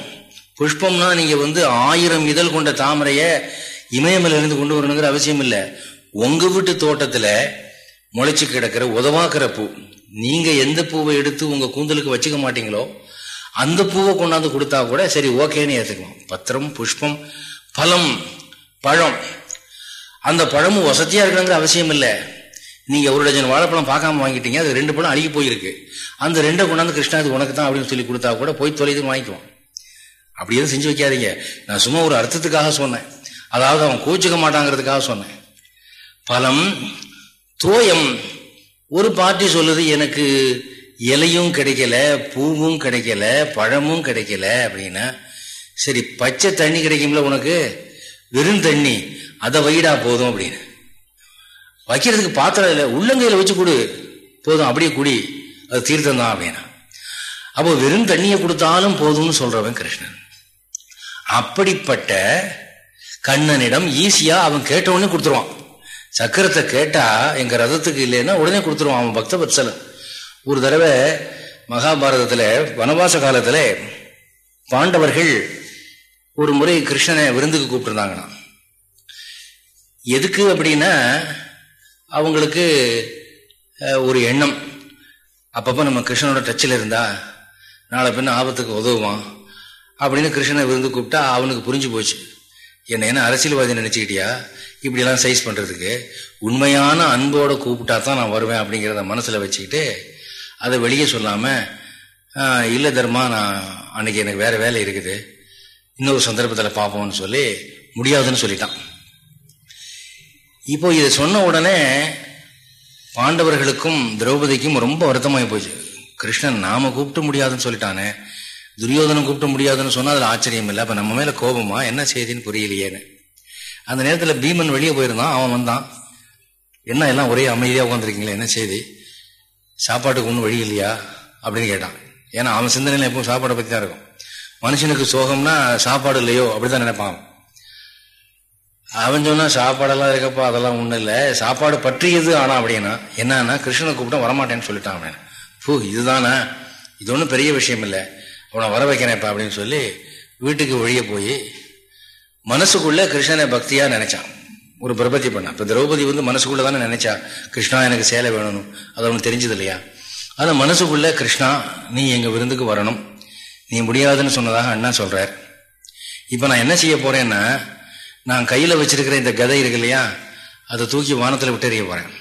புஷ்பம்னா நீங்க வந்து ஆயிரம் இதழ் கொண்ட தாமரைய இமயமலையிலிருந்து கொண்டு வரணுங்கிற அவசியம் இல்லை. உங்க வீட்டு தோட்டத்துல முளைச்சு கிடக்கிற உதவாக்கிற பூ. நீங்க எந்த பூவை எடுத்து உங்க கூந்தலுக்கு வச்சுக்க மாட்டீங்களோ அந்த பூவை கொண்டாந்து கொடுத்தா கூட சரி ஓகேன்னு ஏற்றுக்கலாம் பத்திரம் புஷ்பம் பழம் பழம். அந்த பழமும் வசதியா இருக்கணுங்கிற அவசியம் இல்லை. நீங்க ஒரு டஜன் வாழைப்பழம் பார்க்காம வாங்கிட்டீங்க அது ரெண்டு பழம் அழுகி போயிருக்கு. அந்த ரெண்டை கொண்டாந்து கிருஷ்ணா இது உனக்கு தான் அப்படின்னு சொல்லி கொடுத்தா கூட போய் தொலைதுன்னு வாங்கிக்குவோம் அப்படி எதுவும் செஞ்சு வைக்காதீங்க. நான் சும்மா ஒரு அர்த்தத்துக்காக சொன்னேன். அதாவது அவன் கோச்சிக்க மாட்டாங்கிறதுக்காக சொன்னேன். பழம் தோயம் ஒரு பார்ட்டி சொல்லுது எனக்கு இலையும் கிடைக்கல பூவும் கிடைக்கல பழமும் கிடைக்கல அப்படின்னா சரி பச்சை தண்ணி கிடைக்கும்ல உனக்கு? வெறும் தண்ணி. அதை வைடா போதும் அப்படின்னு. வைக்கிறதுக்கு பாத்திரம் இல்லை உள்ளங்கையில் வச்சு கொடு. போதும் அப்படியே குடி. அது தீர்த்தம் தான் அப்படின்னா. அப்போ வெறும் தண்ணியை கொடுத்தாலும் போதும்னு சொல்றவன் கிருஷ்ணன். அப்படிப்பட்ட கண்ணனிடம் ஈஸியா அவன் கேட்டவொடனே கொடுத்துருவான். சக்கரத்தை கேட்டா எங்க ரதத்துக்கு இல்லைன்னா உடனே கொடுத்துருவான் அவன் பக்த பத்சலன். ஒரு தடவை மகாபாரதத்துல வனவாச காலத்துல பாண்டவர்கள் ஒரு முறை கிருஷ்ணனை விருந்துக்கு கூப்பிட்டுருந்தாங்கண்ணா. எதுக்கு அப்படின்னா அவங்களுக்கு ஒரு எண்ணம். அப்பப்போ நம்ம கிருஷ்ணனோட டச்சில் இருந்தா நாளை பின்ன ஆபத்துக்கு உதவுவான் அப்படின்னு கிருஷ்ணனை விருந்து கூப்பிட்டா அவனுக்கு புரிஞ்சு போச்சு. என்ன என்ன அரசியல்வாதி நினைச்சுக்கிட்டியா? இப்படியெல்லாம் சைஸ் பண்ணுறதுக்கு உண்மையான அன்போடு கூப்பிட்டா தான் நான் வருவேன் அப்படிங்கிறத மனசில் வச்சுக்கிட்டு அதை வெளியே சொல்லாமல் இல்லை தர்மா நான் அன்னைக்கு எனக்கு வேற வேலை இருக்குது. இன்னொரு சந்தர்ப்பத்தில் பார்ப்போம்னு சொல்லி முடியாதுன்னு சொல்லிட்டான். இப்போ இதை சொன்ன உடனே பாண்டவர்களுக்கும் திரௌபதிக்கும் ரொம்ப வருத்தமாகி போச்சு. கிருஷ்ணன் நாம கூப்பிட்டு முடியாதுன்னு சொல்லிட்டானே. துரியோதனம் கூப்பிட்டு முடியாதுன்னு சொன்னால் அதில் ஆச்சரியம் இல்லை அப்போ நம்ம மேலே கோபமா? என்ன செய்தின்னு புரியலையேன்னு. அந்த நேரத்தில் பீமன் வெளியே போயிருந்தான். அவன் வந்தான். என்ன எல்லாம் ஒரே அமைதியாக உட்காந்துருக்கீங்களே என்ன செய்தி? சாப்பாட்டுக்கு ஒன்றும் வழி இல்லையா? அப்படின்னு கேட்டான். ஏன்னா அவன் சிந்தனையில் எப்பவும் சாப்பாடை பற்றி தான் இருக்கும். மனுஷனுக்கு சோகம்னா சாப்பாடு இல்லையோ? அப்படிதான் நினைப்பான் அவன். சொன்னா சாப்பாடெல்லாம் இருக்கப்பா அதெல்லாம் ஒன்றும் இல்லை. சாப்பாடு பற்றியது ஆனா அப்படின்னா என்னன்னா கிருஷ்ணனை கூப்பிட்டா வரமாட்டேன்னு சொல்லிட்டான் அவன். பூ இதுதானா? இது ஒன்றும் பெரிய விஷயம் இல்லை. அவனை வர வைக்கிறேன்ப்பா அப்படின்னு சொல்லி வீட்டுக்கு வெளியே போய் மனசுக்குள்ள கிருஷ்ணனை பக்தியா நினைச்சான். ஒரு பிரபத்தி பண்ண இப்ப திரௌபதி வந்து மனசுக்குள்ள தானே நினைச்சா கிருஷ்ணா எனக்கு சேலை வேணும் அது அவனுக்கு தெரிஞ்சது இல்லையா ஆனா மனசுக்குள்ள கிருஷ்ணா நீ எங்க விருந்துக்கு வரணும். நீ முடியாதுன்னு சொன்னதாக அண்ணா சொல்றார். இப்ப நான் என்ன செய்ய போறேன்னா நான் கையில வச்சிருக்கிற இந்த கதை இருக்கு இல்லையா அதை தூக்கி வானத்துல விட்டறிய போறேன்.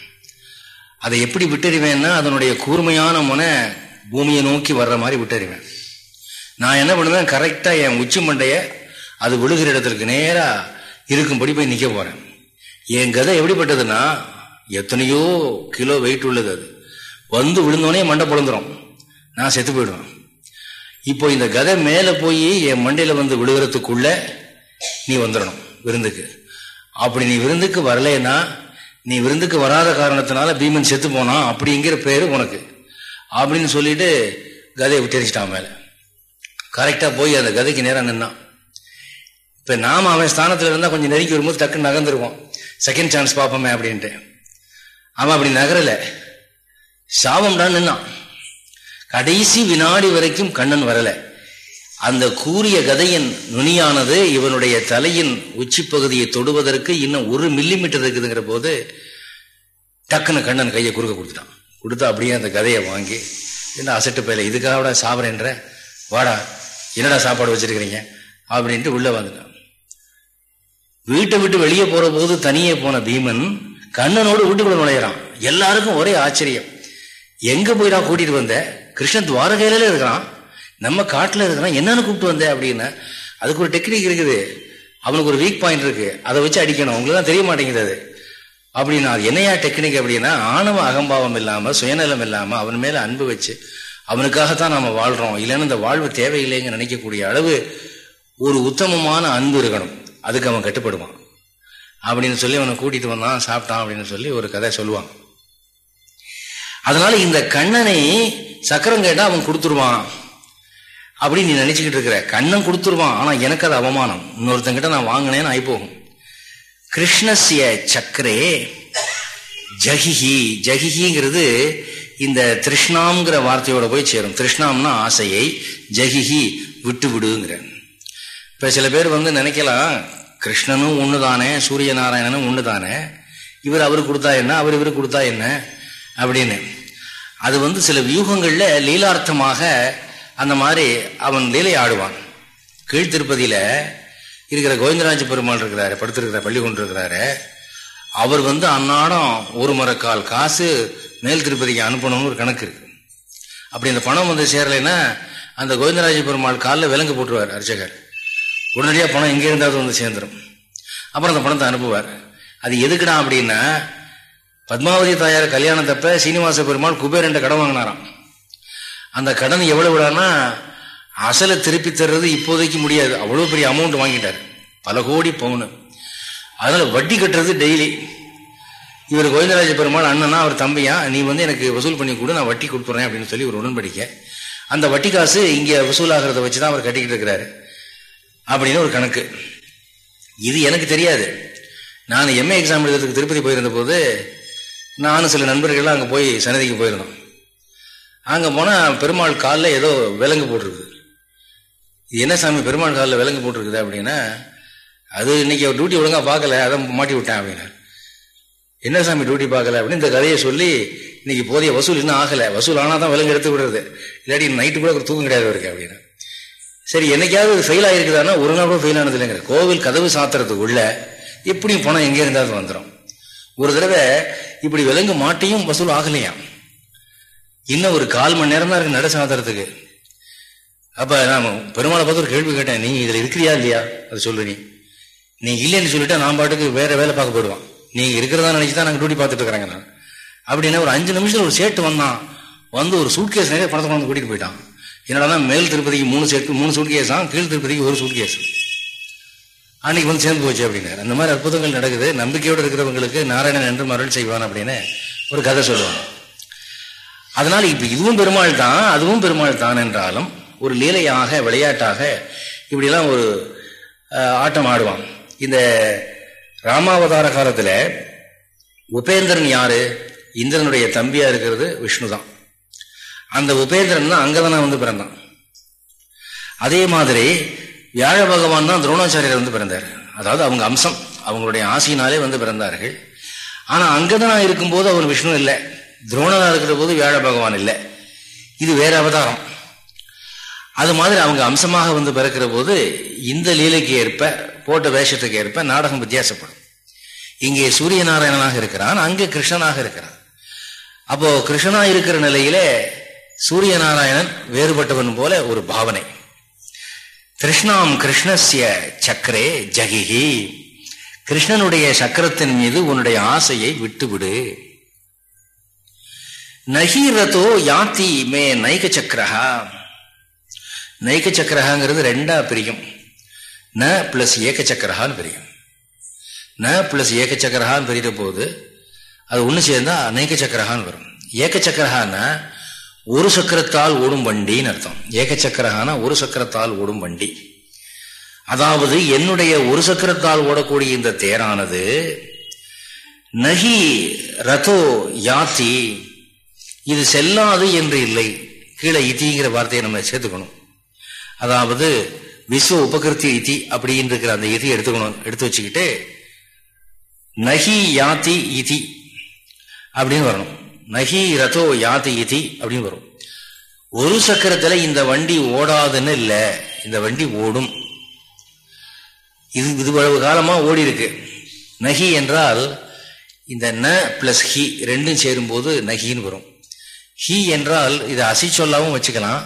அதை எப்படி விட்டறிவேன்னா அதனுடைய கூர்மையான முனை பூமியை நோக்கி வர்ற மாதிரி விட்டறிவேன். நான் என்ன பண்ணுவேன் கரெக்டா என் உச்சி மண்டைய அது விழுகிற இடத்திற்கு நேராக இருக்கும்படி போய் நிற்க போகிறேன் என் கதை எப்படிப்பட்டதுன்னா எத்தனையோ கிலோ வெயிட் உள்ளது அது. வந்து விழுந்தோடனே மண்டை பொழந்துரும். நான் செத்து போயிடுவேன். இப்போ இந்த கதை மேலே போய் என் மண்டையில் வந்து விழுகிறதுக்குள்ள நீ வந்துடணும் விருந்துக்கு. அப்படி நீ விருந்துக்கு வரலன்னா நீ விருந்துக்கு வராத காரணத்தினால பீமன் செத்து போனான் அப்படிங்கிற பேர் உனக்கு. அப்படின்னு சொல்லிட்டு கதையை விட்டரிச்சிட்டான் மேலே. கரெக்டாக போய் அந்த கதைக்கு நேரம் நின்னான். இப்போ நாம் அவன் ஸ்தானத்தில் இருந்தால் கொஞ்சம் நெருக்கி வரும்போது டக்குன்னு நகர்ந்துருவோம். செகண்ட் சான்ஸ் பார்ப்போமே அப்படின்ட்டு. அவன் அப்படி நகரல. சாபம்டான் நின்னான். கடைசி வினாடி வரைக்கும் கண்ணன் வரலை. அந்த கூறிய கதையின் நுனியானது இவனுடைய தலையின் உச்சி பகுதியை தொடுவதற்கு இன்னும் ஒரு மில்லி மீட்டர் இருக்குதுங்கிற போது டக்குன்னு கண்ணன் கையை குறுக்க கொடுத்துட்டான். கொடுத்தா அப்படியே அந்த கதையை வாங்கி என்ன அசட்டு பயில இதுக்காக சாப்பிட்றேன்ற வாடா என்னடா சாப்பாடு வச்சிருக்கிறீங்க? அப்படின்ட்டு உள்ளே வந்துட்டான். வீட்டை விட்டு வெளியே போற போது தனியே போன பீமன் கண்ணனோடு வீட்டுக்குள்ள நுழையிறான். எல்லாருக்கும் ஒரே ஆச்சரியம். எங்க போய் நான் கூட்டிட்டு வந்த? கிருஷ்ணன் துவாரகையில இருக்கிறான். நம்ம காட்டுல இருக்கிறான் என்னன்னு கூப்பிட்டு வந்த அப்படின்னு. அதுக்கு ஒரு டெக்னிக் இருக்குது. அவனுக்கு ஒரு வீக் பாயிண்ட் இருக்கு. அதை வச்சு அடிக்கணும். உங்களுக்கு தான் தெரிய மாட்டேங்குது அது. அப்படின்னா அது என்னையா டெக்னிக் அப்படின்னா ஆணவ அகம்பாவம் இல்லாம சுயநலம் இல்லாம அவன் மேல அன்பு வச்சு அவனுக்காகத்தான் நாம வாழ்றோம். இல்லைன்னு இந்த வாழ்வு தேவையில்லைங்க நினைக்கக்கூடிய அளவு ஒரு உத்தமமான அன்பு இருக்கணும். அதுக்கு அவன் கட்டுப்படுவான். அப்படின்னு சொல்லி அவனை கூட்டிட்டு வந்தான் சாப்பிட்டான் அப்படின்னு சொல்லி ஒரு கதை சொல்லுவான். அதனால இந்த கண்ணனை சக்கரம் கேட்டா அவன் கொடுத்துருவான். அப்படின்னு நீ நினைச்சுக்கிட்டு இருக்கிற. கண்ணன் கொடுத்துருவான் ஆனா எனக்கு அது அவமானம். இன்னொருத்தங்கிட்ட நான் வாங்கினேன்னு ஆயிப்போகும். கிருஷ்ணசிய சக்கரே ஜஹிஹி ஜஹிஹிங்கிறது இந்த திருஷ்ணாம்ங்கிற வார்த்தையோட போய் சேரும். திருஷ்ணாம்னா ஆசையை ஜஹிஹி விட்டு விடுங்கிறேன் இப்ப சில பேர் வந்து நினைக்கலாம் கிருஷ்ணனும் ஒண்ணுதானே சூரிய நாராயணனும் ஒண்ணுதானே? இவர் அவருக்கு கொடுத்தா என்ன அவர் இவருக்கு கொடுத்தா என்ன? அப்படின்னு. அது வந்து சில வியூகங்கள்ல லீலார்த்தமாக அந்த மாதிரி அவன் லீலை ஆடுவான். கீழ்த்திருப்பதியில இருக்கிற கோவிந்தராஜ பெருமாள் இருக்கிறாரு படுத்திருக்கிற பள்ளி கொண்டிருக்கிறாரு அவர் வந்து அன்னாடம் ஒரு மரக்கால் காசு மேல் திருப்பதிக்கு அனுப்பணும்னு ஒரு கணக்கு இருக்கு. அப்படி இந்த பணம் வந்து சேரலைன்னா அந்த கோவிந்தராஜ பெருமாள் காலில் விலங்கு போட்டுருவார் அர்ச்சகர். உடனடியாக பணம் எங்கே இருந்தாலும் வந்து சேர்ந்துடும் அப்புறம் அந்த பணத்தை அனுப்புவார். அது எதுக்குடா அப்படின்னா பத்மாவதி தாயார் கல்யாணத்தப்ப சீனிவாச பெருமாள் குபேரண்ட கடன் வாங்கினாராம். அந்த கடன் எவ்வளவு விடானா அசலை திருப்பி தர்றது இப்போதைக்கு முடியாது. அவ்வளோ பெரிய அமௌண்ட் வாங்கிட்டார். பல கோடி பவுனு. அதனால் வட்டி கட்டுறது டெய்லி இவர் கோவிந்தராஜ பெருமாள் அண்ணனா அவர் தம்பியா நீ வந்து எனக்கு வசூல் பண்ணி கொடு நான் வட்டி கொடுத்துறேன் அப்படின்னு சொல்லி ஒரு உடன்படிக்கை. அந்த வட்டி காசு இங்கே வசூலாகிறத வச்சு தான் அவர் கட்டிக்கிட்டு இருக்கிறாரு. அப்படின்னு ஒரு கணக்கு. இது எனக்கு தெரியாது. நான் எம்ஏ எக்ஸாம் எழுதுறதுக்கு திருப்பதி போயிருந்த போது நானும் சில நண்பர்கள்லாம் அங்கே போய் சன்னதிக்கு போயிருந்தோம். அங்கே போனால் பெருமாள் காலில் ஏதோ விலங்கு போட்டிருக்குது. என்ன சாமி பெருமாள் காலில் விலங்கு போட்டிருக்குது அப்படின்னா அது இன்னைக்கு அவர் டியூட்டி ஒழுங்காக பார்க்கல அதை மாட்டி விட்டேன் அப்படின்னு என்ன சாமி டியூட்டி பார்க்கல அப்படின்னு இந்த கதையை சொல்லி இன்னைக்கு போதிய வசூல் இன்னும் ஆகலை. வசூல் ஆனால் தான் விலங்கு எடுத்து விடுறது. இல்லாட்டி நைட்டு கூட ஒரு தூக்கம் கிடையாது இருக்கு அப்படின்னு. சரி என்னைக்காவது ஃபெயில் ஆகிருக்குதானா ஒரு நாள் கூட ஃபெயில் ஆனது இல்லைங்கிற கோவில் கதவு சாத்துறதுக்குள்ள எப்படியும் பணம் எங்கே இருந்தாலும் வந்துடும் ஒரு தடவை இப்படி விலங்கு மாட்டியும் வசூல் ஆகலையாம் இன்னும் ஒரு கால் மணி நேரம் தான் இருக்கு நட சாத்துறதுக்கு. அப்ப நான் பெருமாளை பார்த்து ஒரு கேள்வி கேட்டேன் நீ இதுல இருக்கிறியா இல்லையா? அது சொல்லு நீ. நீ இல்லைன்னு சொல்லிட்டா நான் பாட்டுக்கு வேற வேலை பார்க்க போயிடுவான். நீ இருக்கிறதா நினைச்சு தான் நாங்கள் டியூட்டி பார்த்துட்டு இருக்கிறாங்க. நான் அப்படின்னா ஒரு அஞ்சு நிமிஷம் ஒரு சேட்டு வந்தான். வந்து ஒரு சூட்கேஸ் நிறைய பணத்தை கொண்டு கூட்டிட்டு போயிட்டான். என்னடா மேல் திருப்பதிக்கு மூணு சேர்த்து மூணு சூட்கேஸா கீழ் திருப்பதிக்கு ஒரு சூட்கேஸ் அன்னைக்கு வந்து சேர்ந்து போச்சு அப்படின்னாரு. அந்த மாதிரி அற்புதங்கள் நடக்குது. நம்பிக்கையோடு இருக்கிறவங்களுக்கு நாராயணன் என்று மருள் செய்வான் அப்படின்னு ஒரு கதை சொல்லுவாங்க. அதனால் இப்போ இதுவும் பெருமாள் தான் அதுவும் பெருமாள் தான் என்றாலும் ஒரு லீலையாக விளையாட்டாக இப்படிலாம் ஒரு ஆட்டம் ஆடுவான். இந்த ராமாவதார காலத்தில் உபேந்திரன் யாரு? இந்திரனுடைய தம்பியா இருக்கிறது விஷ்ணு தான் அந்த உபேந்திரன் தான் அங்கதானா வந்து பிறந்தான். அதே மாதிரி வியாழ பகவான் தான் துரோணாச்சாரியர் வந்து பிறந்தார். அதாவது அவங்க அம்சம் அவங்களுடைய ஆசையினாலே வந்து பிறந்தார்கள். ஆனா அங்கதனா இருக்கும்போது அவர் விஷ்ணு இல்லை. துரோணனா இருக்கிற போது வியாழ பகவான் இல்லை. இது வேற அவதாரம். அது மாதிரி அவங்க அம்சமாக வந்து பிறக்கிற போது இந்த லீலைக்கு ஏற்ப போட்ட வேஷத்துக்கு ஏற்ப நாடகம் வித்தியாசப்படும். இங்கே சூரிய நாராயணனாக இருக்கிறான் அங்கே கிருஷ்ணனாக இருக்கிறான். அப்போ கிருஷ்ணனா இருக்கிற நிலையிலே சூரிய நாராயணன் வேறுபட்டவன் போல ஒரு பாவனை. கிருஷ்ணாம் கிருஷ்ணசிய சக்கரே ஜகிஹி. கிருஷ்ணனுடைய சக்கரத்தின் மீது உன்னுடைய ஆசையை விட்டுவிடு. நகீரதோ யாத்தி மே நைக சக்கரஹா. நைக சக்கரகாங்கிறது ரெண்டா பிரியும். ந பிளஸ் ஏக சக்கரஹான்னு பிரியும். ந பிளஸ் ஏக சக்கரஹான்னு பிரிகிற போது அது ஒன்று சேர்ந்தா அநேக சக்கரஹான்னு வரும். ஏக சக்கரஹான்னா ஒரு சக்கரத்தால் ஓடும் வண்டின்னு அர்த்தம். ஏக ஒரு சக்கரத்தால் ஓடும் வண்டி. அதாவது என்னுடைய ஒரு சக்கரத்தால் ஓடக்கூடிய இந்த தேரானது நகி ரதோ யாத்தி இது செல்லாது என்று இல்லை. கீழே இதிங்கிற வார்த்தையை நம்ம சேர்த்துக்கணும். அதாவது விஸ்வ உபகிருத்தி இதி அப்படின்னு இருக்கிற அந்த இதி எடுத்துக்கணும். எடுத்து வச்சுக்கிட்டு நகி யாத்தி இதி அப்படின்னு வரணும். நகி ரதோ யாத்தி இதி அப்படின்னு வரும். ஒரு சக்கரத்துல இந்த வண்டி ஓடாதுன்னு இல்லை இந்த வண்டி ஓடும். இது இதுவளவு காலமா ஓடி இருக்கு நகி என்றால் இந்த ந பிளஸ் ஹி ரெண்டும் சேரும்போது நகின்னு வரும். ஹி என்றால் இதை அசி சொல்லாவும் வச்சுக்கலாம்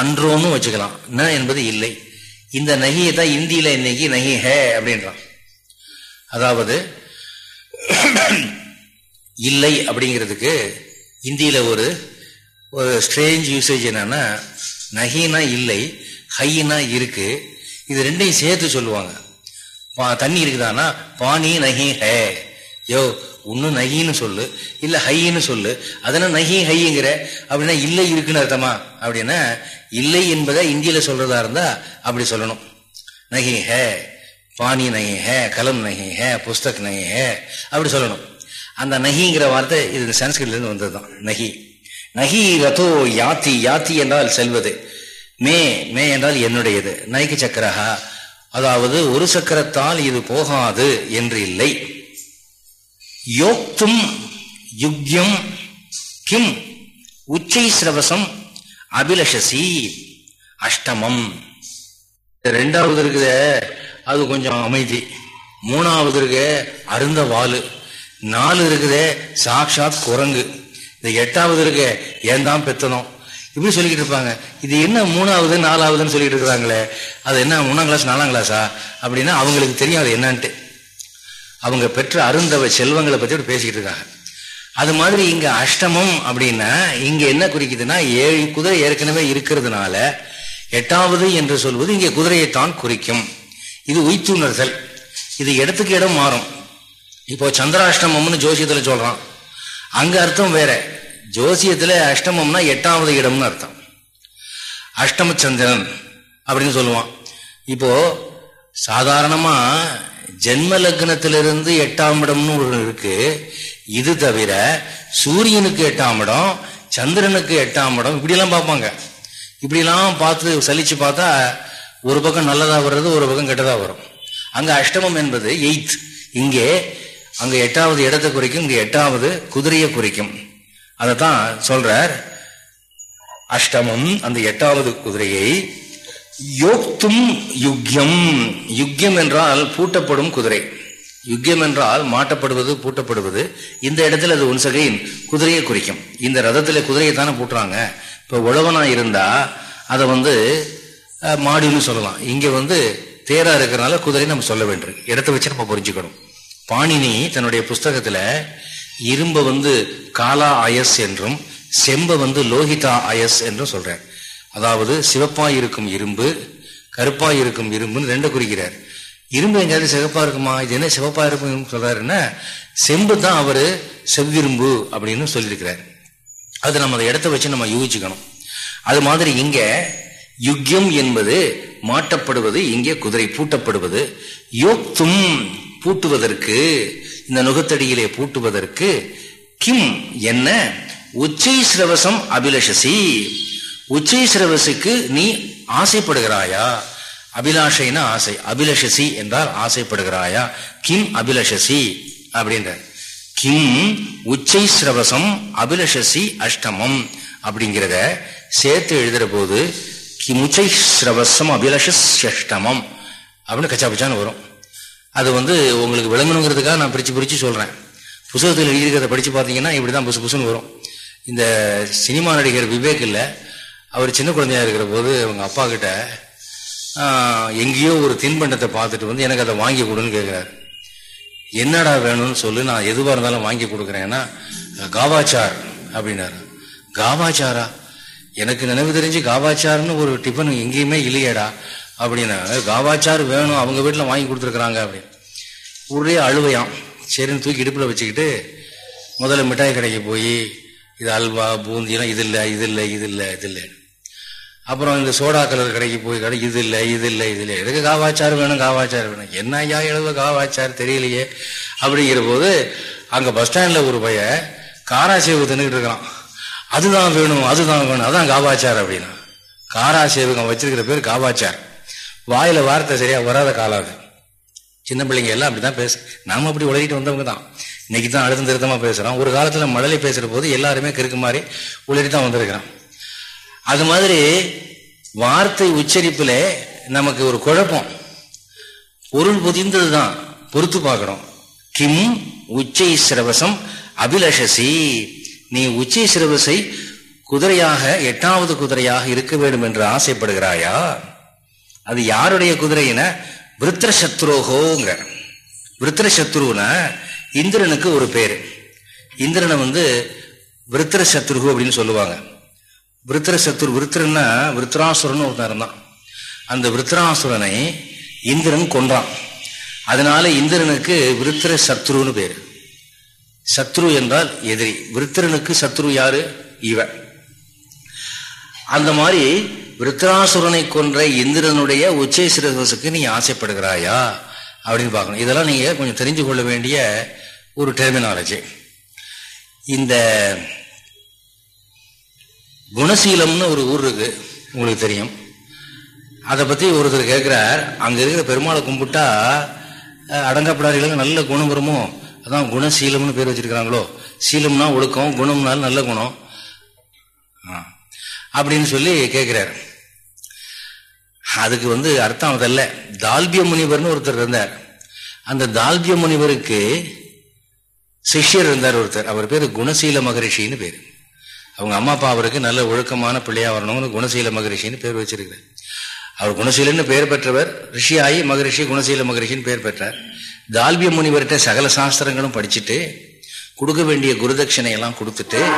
அன்றோன்னு வச்சுக்கலாம். ந என்பது இல்லை. இந்த நகியை தான் இந்தியில இன்னைக்கு நகி ஹே அப்படின்றான். அதாவது இல்லை அப்படிங்கிறதுக்கு இந்தியில ஒரு ஒரு ஸ்ட்ரேஞ்ச் யூசேஜ் என்னன்னா நகினா இல்லை ஹைனா இருக்கு. இது ரெண்டையும் சேர்த்து சொல்லுவாங்க. தண்ணி இருக்குதானா? பானி நகி ஹே. யோ ஒன்னும் நகின்னு சொல்லு இல்ல ஹைன்னு சொல்லு. அதனால நகி ஹைங்கிற? அப்படின்னா இல்லை இருக்குன்னு அர்த்தமா? அப்படின்னா இல்லை என்பதை இந்தியில சொல்றதா இருந்தா அப்படி சொல்லணும். நகி ஹே. பானி நகி ஹே. கலம் நகி ஹே. புஸ்தக் நகி ஹே. அப்படி சொல்லணும். அந்த நகிங்கிற வார்த்தை இது சன்ஸ்கிரிட்ல வந்தது தான் நகி. நகி ரதோ யாத்தி யாத்தி என்றால் செல்வது. மே மே என்றால் என்னுடையது. நைக்கு சக்கரஹா. அதாவது ஒரு சக்கரத்தால் இது போகாது என்று இல்லை. யோக்தும் யுக்யம் கிம் உச்சை சிரவசம் அபிலஷசி அஷ்டமம். ரெண்டாவது இருக்குது. அது கொஞ்சம் அமைதி. மூணாவது இருக்கு அருந்த வாலு நாலு இருக்குது சாக்ஷாத் குரங்கு. இந்த எட்டாவது இருக்கு ஏன் தான் பெத்தனும் இப்படி சொல்லிக்கிட்டு இருப்பாங்க. இது என்ன மூணாவது நாலாவதுன்னு சொல்லிட்டு இருக்கிறாங்களே அது என்ன மூணாம் கிளாஸ் நாலாம் கிளாஸா அப்படின்னா அவங்களுக்கு தெரியும் அது என்னன்ட்டு. அவங்க பெற்ற அருந்தவ செல்வங்களை பற்றி பேசிக்கிட்டு இருக்காங்க. அது மாதிரி இங்க அஷ்டமம் அப்படின்னா இங்க என்ன குறிக்குதுன்னா ஏழு குதிரை ஏற்கனவே இருக்கிறதுனால எட்டாவது என்று சொல்வது இங்கே குதிரையைத்தான் குறிக்கும். இது உய்த்துணர்தல். இது இடத்துக்கு இடம் மாறும். இப்போ சந்திராஷ்டமம்னு ஜோசியத்துல சொல்றான். அங்க அர்த்தம் வேற. ஜோசியத்துல அஷ்டமம்னா எட்டாவது இடம்னு அர்த்தம். அஷ்டம சந்திரன் அப்படின்னு சொல்லுவான். இப்போ சாதாரணமா ஜென்ம லக்னத்திலிருந்து எட்டாம் இடம்னு ஒரு இருக்கு. இது தவிர சூரியனுக்கு எட்டாம் இடம் சந்திரனுக்கு எட்டாம் இடம் இப்படிலாம் பார்ப்பாங்க. இப்படிலாம் பார்த்து சலிச்சு பார்த்தா ஒரு பக்கம் நல்லதா வர்றது ஒரு பக்கம் கெட்டதா வரும். அங்க அஷ்டமம் என்பது எயித். இங்கே அங்க எட்டாவது இடத்தை குறிக்கும் இங்க எட்டாவது குதிரையை குறிக்கும். அதைத்தான் சொல்றார் அஷ்டமம் அந்த எட்டாவது குதிரையை யோக்தும் யுக்யம். யுக்யம் என்றால் பூட்டப்படும் குதிரை. யுக்யம் என்றால் மாட்டப்படுவது பூட்டப்படுவது. இந்த இடத்துல அது உன்சகையின் குதிரையை குறிக்கும். இந்த ரதத்துல குதிரையை தானே பூட்டுறாங்க. இப்போ உழவனா இருந்தா அதை வந்து மாடின்னு சொல்லலாம். இங்க வந்து தேரா இருக்கிறனால குதிரை நம்ம சொல்ல வேண்டும் இடத்த வச்சு நம்ம புரிஞ்சுக்கணும். பாணினி தன்னுடைய புஸ்தகத்துல இரும்ப வந்து காலா அயஸ் என்றும் செம்ப வந்து லோகிதா அயஸ் என்றும் சொல்றார். அதாவது சிவப்பாய் இருக்கும் இரும்பு கருப்பாய் இருக்கும் இரும்புன்னு ரெண்டு குறிக்கிறார். இரும்பு எங்கேயாவது சிவப்பா இருக்குமா? இது என்ன சிவப்பா இருக்கும் சொல்றாருன்னா செம்பு தான் அவரு செவ்விரும்பு அப்படின்னு சொல்லியிருக்கிறார். அது நம்ம அந்த இடத்த வச்சு நம்ம யூகிச்சுக்கணும். அது மாதிரி இங்க யுக்யம் என்பது மாட்டப்படுவது இங்கே குதிரை பூட்டப்படுவது. யோக்தும் பூட்டுவதற்கு இந்த நுகத்தடியிலே பூட்டுவதற்கு கிம் என்ன? உச்சை சிரவசம் அபிலஷசி. உச்சை சிரவசுக்கு நீ ஆசைப்படுகிறாயா? அபிலாஷைனா ஆசை. அபிலஷசி என்றால் ஆசைப்படுகிறாயா? கிம் அபிலஷசி அப்படின்ற கிம் உச்சை சிரவசம் அபிலஷசி அஷ்டமம் அப்படிங்கிறத சேர்த்து எழுதுற போது கிம் உச்சை சிரவசம் அபிலஷஷ்டமம் அப்படின்னு கச்சாபிச்சான்னு வரும். அது வந்து உங்களுக்கு விளங்கணுங்கிறதுக்காக நான் பிரித்து பிரித்து சொல்கிறேன் புத்தகத்தில் எழுதியிருக்கிறத படித்து பார்த்தீங்கன்னா இப்படி தான் புசு புசுன்னு வரும். இந்த சினிமா நடிகர் விவேக் இல்லை அவர் சின்ன குழந்தையா இருக்கிற போது அவங்க அப்பா கிட்ட எங்கேயோ ஒரு தின்பண்டத்தை பார்த்துட்டு வந்து எனக்கு அதை வாங்கி கொடுன்னு கேட்குறாரு என்னடா வேணும்னு சொல்லு நான் எதுவாக இருந்தாலும் வாங்கி கொடுக்குறேன்னா காவாச்சார் அப்படின்னாரு. காவாச்சாரா? எனக்கு நினைவு தெரிஞ்சு காவாச்சார்னு ஒரு டிஃபன் எங்கேயுமே இல்லையேடா. அப்படின்னா காவாச்சார் வேணும் அவங்க வீட்டில் வாங்கி கொடுத்துருக்குறாங்க அப்படின்னு. ஒரே அழுவையாம். சரின்னு தூக்கி இடுப்பில் வச்சுக்கிட்டு முதல்ல மிட்டாய் கடைக்கு போய் இது அல்வா பூந்திலாம் இது இல்லை இது இல்லை இது இல்லை இது இல்லை. அப்புறம் இந்த சோடா கலர் கடைக்கு போய் கடை இது இல்லை இது இல்லை இது இல்லை. எதுக்கு காவாச்சார் வேணும் காவாச்சார் வேணும்? என்ன ஐயா எழுத காவாச்சார் தெரியலையே. அப்படிங்கிற போது அங்கே பஸ் ஸ்டாண்டில் ஒரு பைய காராசேவு தின்னுக்கிட்டு இருக்கிறான். அதுதான் வேணும் அதுதான் வேணும் அதான் காவாச்சார் அப்படின்னா. காராசேவகம் வச்சிருக்கிற பேர் காவாச்சார் வாயில வார்த்தை சரியா வராத காலம் சின்ன பிள்ளைங்க எல்லாம் அப்படிதான் பேச நாம அப்படி உலகிட்டு வந்தவங்க தான் இன்னைக்கு தான் அழுத்தம் திருத்தமா பேசுறோம் ஒரு காலத்துல மழலை பேசுற போது எல்லாருமே கிறுக்கு மாதிரி உளறி தான் வந்திருக்கிறான். அது மாதிரி வார்த்தை உச்சரிப்புல நமக்கு ஒரு குழப்பம். பொருள் புதிந்தது தான் பொறுத்து பார்க்கணும். கிம் உச்சை சிரவசம் அபிலஷசி. நீ உச்சை சிரவசை குதிரையாக எட்டாவது குதிரையாக இருக்க வேண்டும் என்று ஆசைப்படுகிறாயா? அது யாருடைய குதிரையின? விருத்திர சத்ருகோங்க விருத்திர சத்ருன இந்திரனுக்கு ஒரு பேர். இந்திரனை வந்து விருத்திர சத்ருகு அப்படின்னு சொல்லுவாங்க. விருத்திர சத்ரு விருத்திரன்னா விருத்ராசுரன் ஒருத்தன் இருந்தான் அந்த விருத்ராசுரனை இந்திரன் கொன்றான். அதனால இந்திரனுக்கு விருத்திர சத்ருன்னு பேர். சத்ரு என்றால் எதிரி. விருத்திரனுக்கு சத்ரு யாரு? இவன். அந்த மாதிரி விருத்ராசுரனை கொன்ற இந்திரனுடைய உச்சை சிரசுக்கு நீ ஆசைப்படுகிறாயா? அப்படின்னு பார்க்கணும். இதெல்லாம் நீங்க கொஞ்சம் தெரிஞ்சு கொள்ள வேண்டிய ஒரு டெர்மினாலஜி இந்த குணசீலம்னு ஒரு ஊர் இருக்கு. உங்களுக்கு தெரியும். அதை பத்தி ஒருத்தர் கேட்கிறார் அங்க இருக்கிற பெருமாளை கும்பிட்டா அடங்கப்படாதீங்க. நல்ல குணம் வருமோ? அதான் குணசீலம்னு பேர் வச்சிருக்கிறாங்களோ? சீலம்னா ஒழுக்கம் குணம்னாலும் நல்ல குணம். அப்படின்னு சொல்லி கேட்குறாரு அதுக்கு வந்து அர்த்தம் அதல்ல. தால்பிய முனிவர்னு ஒருத்தர் இருந்தார். அந்த தால்பிய முனிவருக்கு சிஷ்யர் இருந்தார் ஒருத்தர். அவர் பேர் குணசீல மகரிஷின்னு பேர். அவங்க அம்மா அப்பா அவருக்கு நல்ல ஒழுக்கமான பிள்ளையா வரணும்னு குணசீல மகரிஷின்னு பேர் வச்சிருக்கிறார். அவர் குணசீலன்னு பேர் பெற்றவர் ரிஷியாயி மகரிஷி குணசீல மகரிஷின்னு பேர் பெற்றார். தால்பிய முனிவர்கிட்ட சகல சாஸ்திரங்களும் படிச்சுட்டு கொடுக்க வேண்டிய குருதட்சிணையெல்லாம் கொடுத்துட்டு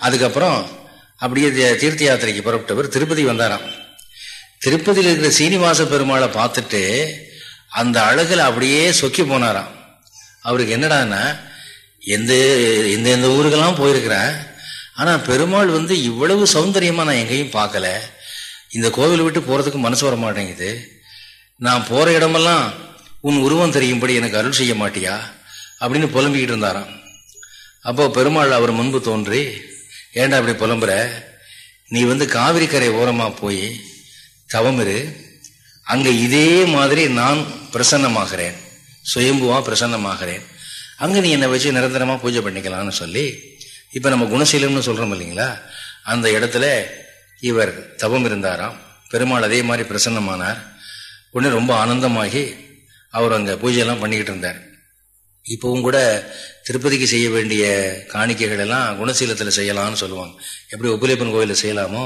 அதுக்கப்புறம் அப்படியே தீர்த்த யாத்திரைக்கு புறப்பட்டவர் திருப்பதி வந்தாராம். திருப்பதியில் இருக்கிற சீனிவாச பெருமாளை பார்த்துட்டு அந்த அழகில் அப்படியே சொக்கி போனாராம். அவருக்கு என்னடான்னா எந்த எந்த எந்த ஊருக்கெல்லாம் போயிருக்கிறேன் ஆனால் பெருமாள் வந்து இவ்வளவு சௌந்தரியமாக நான் எங்கேயும் பார்க்கல. இந்த கோவில் விட்டு போகிறதுக்கு மனசு வர மாட்டேங்குது. நான் போகிற இடமெல்லாம் உன் உருவம் தெரியும்படி எனக்கு அருள் செய்ய மாட்டியா? அப்படின்னு புலம்பிக்கிட்டு இருந்தாராம். அப்போ பெருமாள் அவர் முன்பு தோன்றி ஏண்டா அப்படி புலம்புற? நீ வந்து காவிரி கரை ஓரமாக போய் தவம் இரு அங்கே இதே மாதிரி நான் பிரசன்னமாகிறேன். சுயம்புவா பிரசன்னமாகிறேன். அங்கே நீ என்னை வச்சு நிரந்தரமாக பூஜை பண்ணிக்கலாம்னு சொல்லி இப்போ நம்ம குணசீலம்னு சொல்கிறோம் இல்லைங்களா? அந்த இடத்துல இவர் தவம் இருந்தாராம். பெருமாள் அதே மாதிரி பிரசன்னமானார். உடனே ரொம்ப ஆனந்தமாகி அவர் அங்கே பூஜையெல்லாம் பண்ணிக்கிட்டு இருந்தார். இப்போவும் கூட திருப்பதிக்கு செய்ய வேண்டிய காணிக்கைகள் எல்லாம் குணசீலத்தில் செய்யலாம்னு சொல்லுவாங்க. எப்படி ஒப்புலேப்பன் கோயிலில் செய்யலாமோ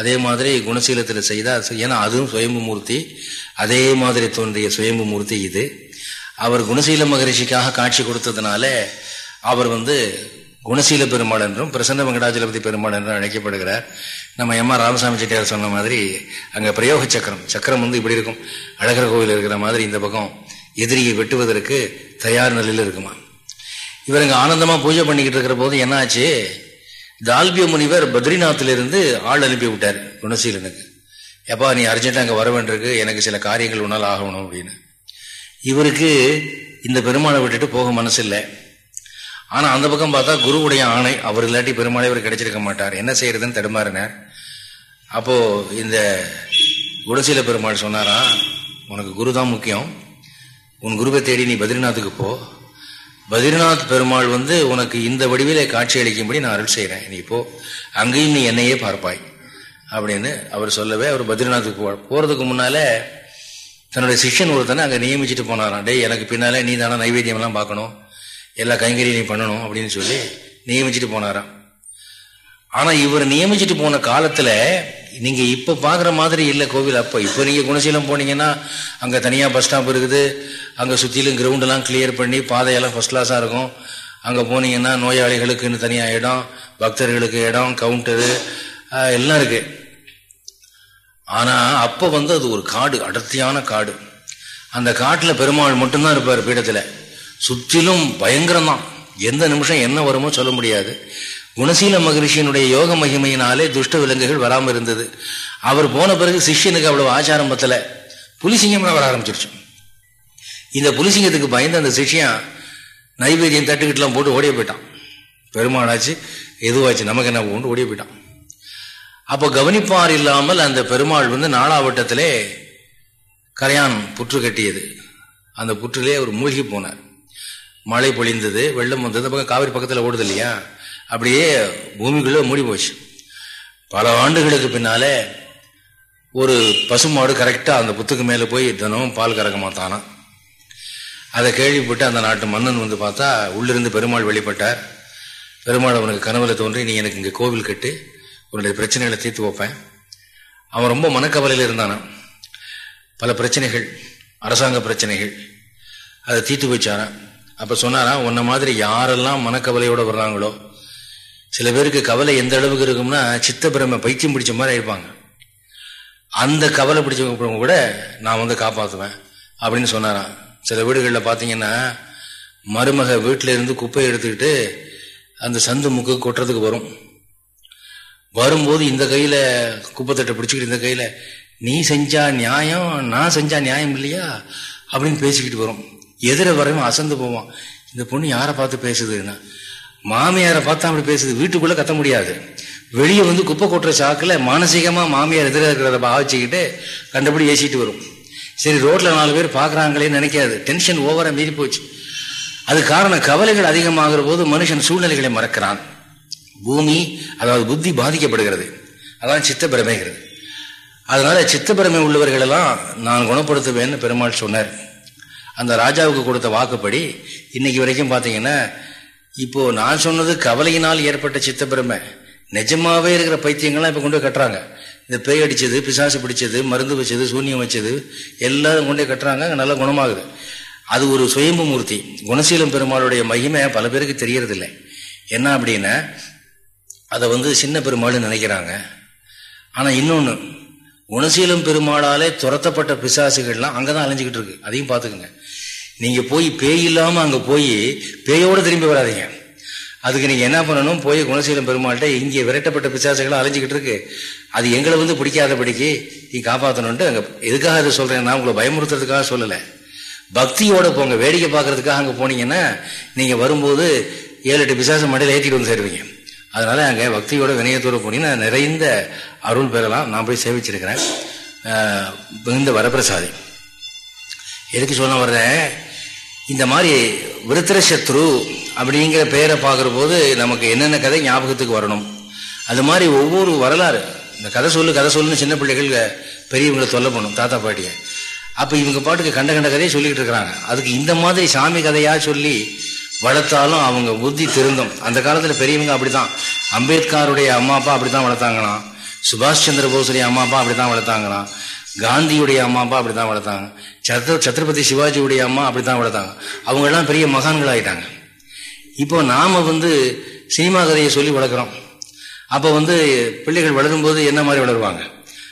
அதே மாதிரி குணசீலத்தில் செய்தால் ஏன்னா அதுவும் சுயம்பு மூர்த்தி அதே மாதிரி தோன்றிய சுயம்பு மூர்த்தி இது. அவர் குணசீல மகரிஷிக்காக காட்சி கொடுத்ததுனால அவர் வந்து குணசீல பெருமாள் என்றும் பிரசன்ன வெங்கடாஜலபதி பெருமாள் என்றும் அழைக்கப்படுகிறார். நம்ம எம் ஆர் ராமசாமி செட்டியார் சொன்ன மாதிரி அங்கே பிரயோக சக்கரம் சக்கரம் வந்து இப்படி இருக்கும். அழகர் கோவில் இருக்கிற மாதிரி இந்த பக்கம் எதிரியை வெட்டுவதற்கு தயார் நிலையில் இருக்குமா? இவருங்க ஆனந்தமாக பூஜை பண்ணிக்கிட்டு இருக்கிற போது என்னாச்சு? தால்பிய முனிவர் பத்ரிநாத்திலிருந்து ஆள் அனுப்பி விட்டார் குணசீலனுக்கு. எப்பா நீ அர்ஜென்ட்டாக அங்கே வர வேண்டியிருக்கு எனக்கு சில காரியங்கள் உன்னால் ஆகணும் அப்படின்னு. இவருக்கு இந்த பெருமாளை விட்டுட்டு போக மனசு இல்லை ஆனால் அந்த பக்கம் பார்த்தா குருவுடைய ஆணை அவர் இல்லாட்டி பெருமாளை இவர் கிடைச்சிருக்க மாட்டார். என்ன செய்யறதுன்னு தடுமாறினார். அப்போ இந்த குடசீல பெருமாள் சொன்னாரா உனக்கு குரு தான் முக்கியம். உன் குருவை தேடி நீ பத்ரிநாத்துக்கு போ. பத்ரிநாத் பெருமாள் வந்து உனக்கு இந்த வடிவிலே காட்சி அளிக்கும்படி நான் அருள் செய்கிறேன் நீ இப்போ அங்கேயும் நீ என்னையே பார்ப்பாய். அப்படின்னு அவர் சொல்லவே அவர் பத்ரிநாத்துக்கு போ போகிறதுக்கு முன்னாலே தன்னுடைய சிஷ்யன் ஒருத்தனை அங்கே நியமிச்சுட்டு போனாராம். டே எனக்கு பின்னாலே நீ தானே நைவேத்தியம்லாம் பார்க்கணும். எல்லா கைங்கரியும் நீ பண்ணணும் அப்படின்னு சொல்லி நியமிச்சுட்டு போனாராம். ஆனால் இவர் நியமிச்சுட்டு போன காலத்தில் நீங்க இப்ப பாக்குற மாதிரி இல்லை கோவில். அப்ப இப்ப நீங்க குணசீலம் போனீங்கன்னா அங்க தனியா பஸ் ஸ்டாப் இருக்குது. அங்க சுத்திலும் கிரவுண்ட் எல்லாம் கிளியர் பண்ணி பாதையெல்லாம் ஃபர்ஸ்ட் கிளாஸா இருக்கும். அங்க போனீங்கன்னா நோயாளிகளுக்குன்னு தனியா இடம் பக்தர்களுக்கு இடம் கவுண்டரு எல்லாம் இருக்கு. ஆனா அப்ப வந்து அது ஒரு காடு அடர்த்தியான காடு. அந்த காட்டுல பெருமாள் மட்டும்தான் இருப்பார் பீடத்துல. சுற்றிலும் பயங்கரம் தான் எந்த நிமிஷம் என்ன வருமோ சொல்ல முடியாது. குணசீல மகரிஷியினுடைய யோக மகிமையினாலே துஷ்ட விலங்குகள் வராமல் இருந்தது. அவர் போன பிறகு சிஷ்யனுக்கு அவ்வளவு ஆச்சாரம் பத்தல. புலிசிங்கம் வர ஆரம்பிச்சிருச்சு. இந்த புலிசிங்கத்துக்கு பயந்து அந்த சிஷ்யன் நைவேத்தியம் தட்டுக்கிட்டுலாம் போட்டு ஓடிய போயிட்டான். பெருமாளாச்சு எதுவாச்சு நமக்கு என்ன போட்டு ஓடிய போயிட்டான். அப்போ கவனிப்பார் இல்லாமல் அந்த பெருமாள் வந்து நாளாவட்டத்திலே கரையான் புற்று கட்டியது. அந்த புற்றிலே அவர் மூழ்கி போனார். மழை பொழிந்தது வெள்ளம் வந்தது பக்கம் காவிரி பக்கத்தில் ஓடுது இல்லையா? அப்படியே பூமிக்குள்ளே மூடி போச்சு. பல ஆண்டுகளுக்கு பின்னாலே ஒரு பசுமாடு கரெக்டாக அந்த புத்துக்கு மேலே போய் தினமும் பால் கறக்க மாத்தானான் அதை கேள்விப்பட்டு அந்த நாட்டு மன்னன் வந்து பார்த்தா உள்ளிருந்து பெருமாள் வெளிப்பட்டார். பெருமாள் அவனுக்கு கனவுல தோன்றி நீ எனக்கு இங்கே கோவில் கட்டு உன்னுடைய பிரச்சனைகளை தீர்த்து வைப்பேன். அவன் ரொம்ப மனக்கவலையில் இருந்தானா? பல பிரச்சனைகள் அரசாங்க பிரச்சனைகள் அதை தீர்த்து வச்சாரான் அப்போ சொன்னாரா உன்ன மாதிரி யாரெல்லாம் மனக்கவலையோடு வர்றாங்களோ சில பேருக்கு கவலை எந்த அளவுக்கு இருக்கும்னா சித்த பைத்தியம் பிடிச்ச மாதிரி இருப்பாங்க அந்த கவலை பிடிச்சவங்க கூட நான் வந்து காப்பாற்றுவேன் அப்படின்னு சொன்னாராம். சில வீடுகளில் பார்த்தீங்கன்னா மருமக வீட்டில இருந்து குப்பை எடுத்துக்கிட்டு அந்த சந்து முக்கு கொட்டுறதுக்கு வரும். வரும்போது இந்த கையில குப்பைத்தட்டை பிடிச்சிக்கிட்டு இந்த கையில நீ செஞ்சா நியாயம் நான் செஞ்சா நியாயம் இல்லையா? அப்படின்னு பேசிக்கிட்டு வரும். எதிர வரையும் அசந்து போவான். இந்த பொண்ணு யாரை பார்த்து பேசுதுன்னா மாமியாரை பார்த்தா அப்படி பேசுது. வீட்டுக்குள்ள கத்த முடியாது. வெளியே வந்து குப்பை கொட்டுற சாக்கில் மானசீகமாக மாமியார் எதிராக இருக்கிறத பாவிச்சுக்கிட்டு கண்டபடி ஏசிட்டு வரும். சரி ரோட்டில் நாலு பேர் பார்க்குறாங்களேன்னு நினைக்காது. டென்ஷன் ஓவராக மீறி போச்சு. அது காரணம் கவலைகள் அதிகமாகிற போது மனுஷன் சூழ்நிலைகளை மறக்கிறான். பூமி அதாவது புத்தி பாதிக்கப்படுகிறது. அதான் சித்த அதனால சித்தப்பிரமை உள்ளவர்களெல்லாம் நான் குணப்படுத்துவேன்னு பெருமாள் சொன்னார். அந்த ராஜாவுக்கு கொடுத்த வாக்குப்படி இன்னைக்கு வரைக்கும் பார்த்தீங்கன்னா இப்போ நான் சொன்னது கவலையினால் ஏற்பட்ட சித்தப்பிரமை. நிஜமாவே இருக்கிற பைத்தியங்கள்லாம் இப்போ கொண்டு போய் கட்டுறாங்க. இந்த பேய் அடிச்சது பிசாசு பிடிச்சது மருந்து வச்சது சூன்யம் வச்சது எல்லாரும் கொண்டே கட்டுறாங்க. நல்லா குணமாகுது. அது ஒரு சுயம்பு மூர்த்தி. குணசீலம் பெருமாளுடைய மகிமை பல பேருக்கு தெரியறதில்லை. என்ன அப்படின்னா அதை வந்து சின்ன பெருமாள்னு நினைக்கிறாங்க. ஆனால் இன்னொன்று குணசீலம் பெருமாளாலே துரத்தப்பட்ட பிசாசுகள்லாம் அங்கே தான் அலைஞ்சிக்கிட்டு இருக்கு. அதையும் பார்த்துக்குங்க. நீங்க போய் பேய் இல்லாம அங்க போய் பேயோட திரும்பி வராதிங்க. அதுக்கு நீங்க என்ன பண்ணணும்? போய் குணசீலம் பெருமாள்கிட்ட இங்கே விரட்டப்பட்ட பிசாசுகளை அலைஞ்சிக்கிட்டு இருக்கு. அது எங்களை வந்து பிடிக்காதபடிக்கு நீ காப்பாற்றணும்ட்டு அங்க எதுக்காக அதை சொல்றேன்? நான் உங்களை பயமுறுத்துறதுக்காக சொல்லலை. பக்தியோட போங்க வேடிக்கை பார்க்கறதுக்காக அங்கே போனீங்கன்னா நீங்க வரும்போது ஏழு எட்டு பிசாசம் மண்டையில் ஏற்றிட்டு வந்து சேருவீங்க. அதனால அங்கே பக்தியோட வினயத்தோடு போனீங்கன்னா நிறைந்த அருள் பெறலாம். நான் போய் சேவிச்சிருக்கிறேன். இந்த வரப்பிரசாதி. எதுக்கு சொல்ல வர்றேன்? இந்த மாதிரி விருத்திர சத்ரு அப்படிங்கிற பெயரை பார்க்குற போது நமக்கு என்னென்ன கதை ஞாபகத்துக்கு வரணும்? அது மாதிரி ஒவ்வொரு வரலாறு. இந்த கதை சொல்லு கதை சொல்லுன்னு சின்ன பிள்ளைகள் பெரியவங்களை சொல்ல பண்ணும் தாத்தா பாட்டியை. அப்போ இவங்க பாட்டுக்கு கண்ட கண்ட கதையை சொல்லிக்கிட்டு இருக்கிறாங்க. அதுக்கு இந்த மாதிரி சாமி கதையாக சொல்லி வளர்த்தாலும் அவங்க புத்தி திருந்தும். அந்த காலத்தில் பெரியவங்க அப்படி தான் அம்பேத்கருடைய அம்மா அப்பா அப்படி தான் வளர்த்தாங்களாம். சுபாஷ் சந்திர போஸுடைய அம்மா அப்பா அப்படித்தான் வளர்த்தாங்களாம். காந்தியுடைய அம்மா அப்பா அப்படிதான் வளர்த்தாங்க. சத்ர சத்ரபதி சிவாஜியுடைய அம்மா அப்படித்தான் வளர்த்தாங்க. அவங்கெல்லாம் பெரிய மகான்கள் ஆகிட்டாங்க இப்போ நாம் வந்து சினிமா கதையை சொல்லி வளர்க்குறோம். அப்போ வந்து பிள்ளைகள் வளரும்போது என்ன மாதிரி வளருவாங்க?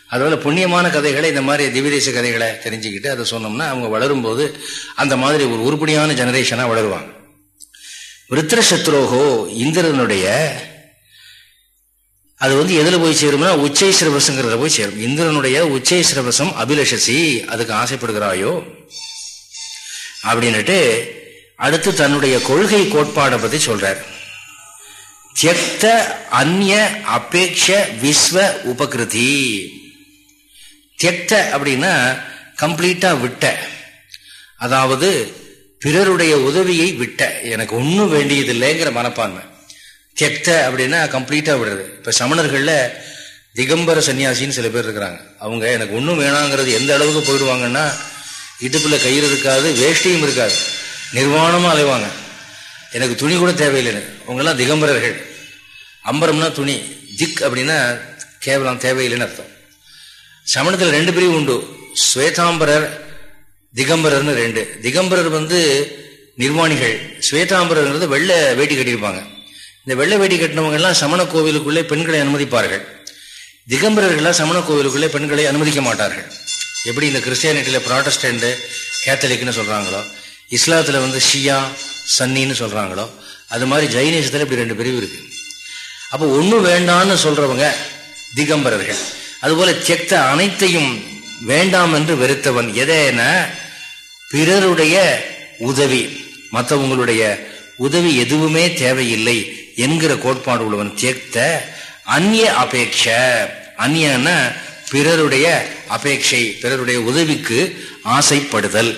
அதனால புண்ணியமான கதைகளை இந்த மாதிரி திவிதேச கதைகளை தெரிஞ்சுக்கிட்டு அதை சொன்னோம்னா அவங்க வளரும்போது அந்த மாதிரி ஒரு உருப்படியான ஜெனரேஷனாக வளருவாங்க. விருத்திர சத்ரோகோ இந்திரனுடைய அது வந்து எதுல போய் சேரும்னா உச்சை சிரபசங்கிறத போய் சேரும். இந்திரனுடைய உச்சை சிரவசம் அபிலஷசி அதுக்கு ஆசைப்படுகிறாயோ? அப்படின்னுட்டு அடுத்து தன்னுடைய கொள்கை கோட்பாடை பத்தி சொல்றார். தியக்த அந்நிய அபேட்ச விஸ்வ உபகிருதி. தியக்த அப்படின்னா கம்ப்ளீட்டா விட்ட. அதாவது பிறருடைய உதவியை விட்ட. எனக்கு ஒன்றும் வேண்டியதில்லைங்கிற மனப்பான்மை. தியக்த அப்படின்னா கம்ப்ளீட்டா விடுறது. இப்ப சமணர்கள்ல திகம்பர சன்னியாசின்னு சில பேர் இருக்கிறாங்க. அவங்க எனக்கு ஒன்றும் வேணாங்கிறது எந்த அளவுக்கு போயிடுவாங்கன்னா இடுப்புல கயிறு இருக்காது வேஷ்டியும் இருக்காது. நிர்வாணமா அலைவாங்க. எனக்கு துணி கூட தேவையில்லைன்னு அவங்கெல்லாம் திகம்பரர்கள். அம்பரம்னா துணி. திக் அப்படின்னா கேவலம் தேவையில்லைன்னு அர்த்தம். சமணத்தில் ரெண்டு பிரிவு உண்டு. ஸ்வேதாம்பரர் திகம்பரர்னு ரெண்டு. திகம்பரர் வந்து நிர்வாணிகள். ஸ்வேதாம்பரர்ங்கிறது வெள்ளை வேட்டி கட்டியிருப்பாங்க. இந்த வெள்ளை வேட்டி கட்டினவங்க எல்லாம் சமண கோவிலுக்குள்ளே பெண்களை அனுமதிப்பார்கள். திகம்பரர்கள்லாம் சமண கோவிலுக்குள்ளே பெண்களை அனுமதிக்க மாட்டார்கள். எப்படி இந்த கிறிஸ்டியானிட்டியில் ப்ராட்டஸ்டன்ட் கேத்தலிக்னு சொல்கிறாங்களோ இஸ்லாத்தில் வந்து ஷியா சன்னின்னு சொல்கிறாங்களோ அது மாதிரி ஜெயினிசத்தில் இப்படி ரெண்டு பிரிவு இருக்கு. அப்போ ஒன்றும் வேண்டான்னு சொல்கிறவங்க திகம்பரர்கள். அதுபோல செக்த அனைத்தையும் வேண்டாம் என்று வெறுத்தவன் எதேன? பிறருடைய உதவி. மற்றவங்களுடைய உதவி எதுவுமே தேவையில்லை. என்கிற கோட்பாடு உள்ளவன் தேக்த அந்நிய அபேட்ச அந்நியன பிறருடைய அபேட்சை பிறருடைய உதவிக்கு ஆசைப்படுதல்.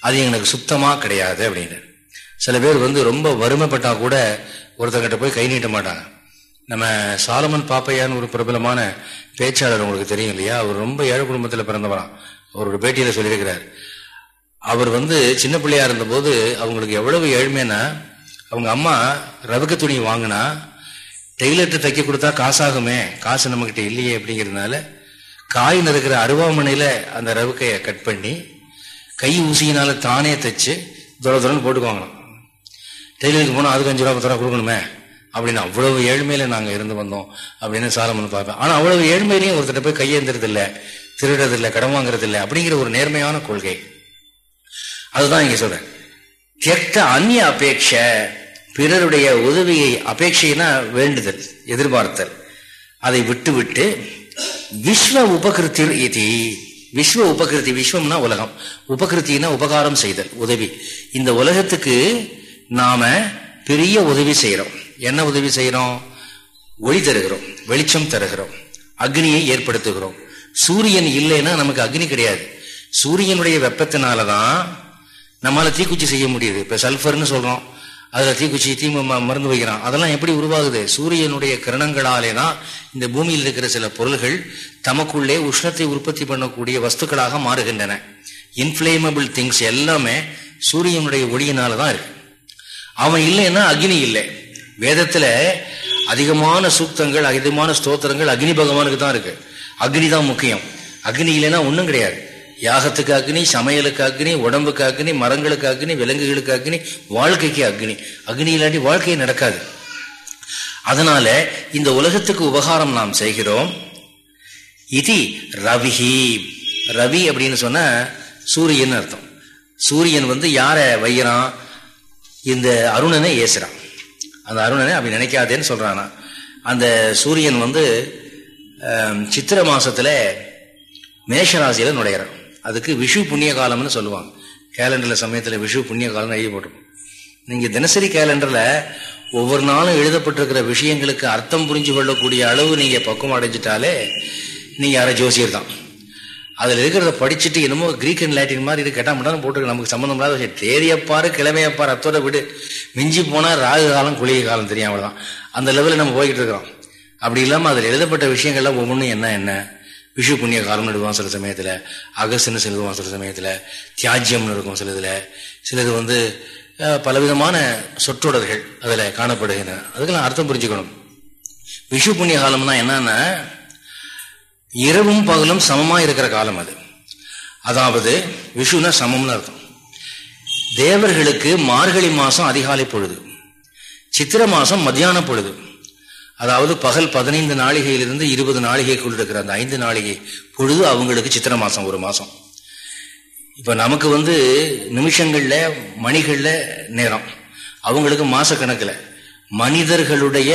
அது எனக்கு சுத்தமாக கிடையாது அப்படின்னு. சில பேர் வந்து ரொம்ப வறுமைப்பட்டால் கூட ஒருத்தங்கிட்ட போய் கை நீட்ட மாட்டாங்க. நம்ம சாலமன் பாப்பையான்னு ஒரு பிரபலமான பேச்சாளர் உங்களுக்கு தெரியும் இல்லையா? அவர் ரொம்ப ஏழை குடும்பத்தில் பிறந்தவராம். அவரோட பேட்டியில் சொல்லியிருக்கிறார். அவர் வந்து சின்ன பிள்ளையா இருந்தபோது அவங்களுக்கு எவ்வளவு ஏழ்மைன்னா அவங்க அம்மா ரவுக்க துணி வாங்கினா டெய்லர்ட்டு தைக்க கொடுத்தா காசாகுமே காசு நம்மகிட்ட இல்லையே அப்படிங்கிறதுனால காய் நறுக்கிற அருவாமனையில் அந்த ரவுக்கையை கட் பண்ணி கை ஊசியினால தானே தைச்சு தூர தூரம் போட்டுக்குவாங்களாம். டெய்லருக்கு போனால் அதுக்கு அஞ்சு ரூபா பத்து ரூபா கொடுக்கணுமே அப்படின்னு அவ்வளவு ஏழ்மையில நாங்கள் இருந்து வந்தோம் அப்படின்னு சாலமன் பார்ப்பேன் ஆனால் அவ்வளவு ஏழ்மையிலையும் ஒருத்தர் போய் கையேந்திரது இல்லை திருடுறது இல்லை கடன் வாங்குறது இல்லை அப்படிங்கிற ஒரு நேர்மையான கொள்கை. அதுதான் இங்க சொல்றேன். தியக்த அந்நிய அபேட்ச பிறருடைய உதவியை அபேட்சைனா வேண்டுதல் எதிர்பார்த்தல். அதை விட்டுவிட்டு விஸ்வ உபகிருத்தி இது. விஸ்வ உபகிருதி விஸ்வம்னா உலகம். உபகிருத்தினா உபகாரம் செய்தல் உதவி. இந்த உலகத்துக்கு நாம பெரிய உதவி செய்கிறோம் என்ன உதவி செய்கிறோம் ஒளி தருகிறோம் வெளிச்சம் தருகிறோம் அக்னியை ஏற்படுத்துகிறோம். சூரியன் இல்லைன்னா நமக்கு அக்னி கிடையாது. சூரியனுடைய வெப்பத்தினால தான் நம்மளால தீக்குச்சி செய்ய முடியுது. இப்போ சல்ஃபர்னு சொல்கிறோம் அதில் தீக்குச்சி தீ மருந்து வைக்கிறான். அதெல்லாம் எப்படி உருவாகுது? சூரியனுடைய கிரணங்களாலே தான் இந்த பூமியில் இருக்கிற சில பொருள்கள் தமக்குள்ளே உஷ்ணத்தை உற்பத்தி பண்ணக்கூடிய வஸ்துக்களாக மாறுகின்றன. இன்ஃபிளேமபிள் திங்ஸ் எல்லாமே சூரியனுடைய ஒளியினால தான் இருக்கு. அவன் இல்லைன்னா அக்னி இல்லை. வேதத்தில் அதிகமான சூக்தங்கள் அதிகமான ஸ்தோத்திரங்கள் அக்னி பகவானுக்கு தான் இருக்கு. அக்னி தான் முக்கியம். அக்னி இல்லைன்னா ஒன்றும் கிடையாது. யாகத்துக்கு அக்னி சமையலுக்கு அக்னி உடம்புக்கு அக்னி மரங்களுக்கு அக்னி விலங்குகளுக்கு அக்னி வாழ்க்கைக்கு அக்னி. அக்னி இல்லாட்டி வாழ்க்கை நடக்காது. அதனால இந்த உலகத்துக்கு உபகாரம் நாம் செய்கிறோம். இது ரவிஹி. ரவி அப்படின்னு சொன்ன சூரியன் அர்த்தம். சூரியன் வந்து யாரை வைகிறான் இந்த அருணனை ஏசுறான். அந்த அருணனை அப்படி நினைக்காதேன்னு சொல்றானா. அந்த சூரியன் வந்து சித்திர மாசத்துல மேஷராசியில நுழையிறான். அதுக்கு விஷு புண்ணிய காலம்னு சொல்லுவாங்க. கேலண்டர்ல சமயத்துல விஷு புண்ணிய காலம்னு எழுதி போட்டிருக்கும் நீங்க தினசரி கேலண்டர்ல ஒவ்வொரு நாளும் எழுதப்பட்டிருக்கிற விஷயங்களுக்கு அர்த்தம் புரிஞ்சு கொள்ளக்கூடிய அளவு நீங்க பக்குவம் அடைஞ்சிட்டாலே நீங்க யாரை ஜோசியர் தான். அதில் இருக்கிறத படிச்சுட்டு என்னமோ கிரீக் அண்ட் லாட்டின் மாதிரி இது கேட்டால் மட்டும் போட்டுருக்கு. நமக்கு சம்மந்தம் இல்லாத விஷயம். தேதியப்பாரு கிழமையப்பார் அத்தோட விடு. மிஞ்சி போனால் ராகு காலம் குளிகை காலம் தெரியும் அவ்வளோதான் அந்த லெவலில் நம்ம போய்கிட்டு இருக்கிறோம். அப்படி இல்லாமல் அதில் எழுதப்பட்ட விஷயங்கள்லாம் ஒவ்வொன்றும் என்ன என்ன? விஷு புண்ணிய காலம் எழுதுவான் சில சமயத்தில் அகஸ்ட்னு செல்வான் சில சமயத்தில் தியாஜ்யம்னு இருக்கும் சில இதில். சிலது வந்து பலவிதமான சொற்றொடர்கள் அதில் காணப்படுகின்றன. அதுக்கெல்லாம் அர்த்தம் புரிஞ்சுக்கணும். விஷு புண்ணிய காலம்னா என்னன்னா இரவும் பகலும் சமமாக இருக்கிற காலம் அது. அதாவது விஷுனா சமம்னு அர்த்தம். தேவர்களுக்கு மார்கழி மாதம் அதிகாலை பொழுது. சித்திர மாதம் மத்தியான பொழுது. அதாவது பகல் பதினைந்து நாளிகையிலிருந்து இருபது நாளிகைக்குள் இருக்கிற அந்த ஐந்து நாளிகை பொழுது அவங்களுக்கு சித்திர மாசம் ஒரு மாசம். இப்ப நமக்கு வந்து நிமிஷங்கள்ல மணிகள்ல நேரம். அவங்களுக்கு மாச கணக்குல மனிதர்களுடைய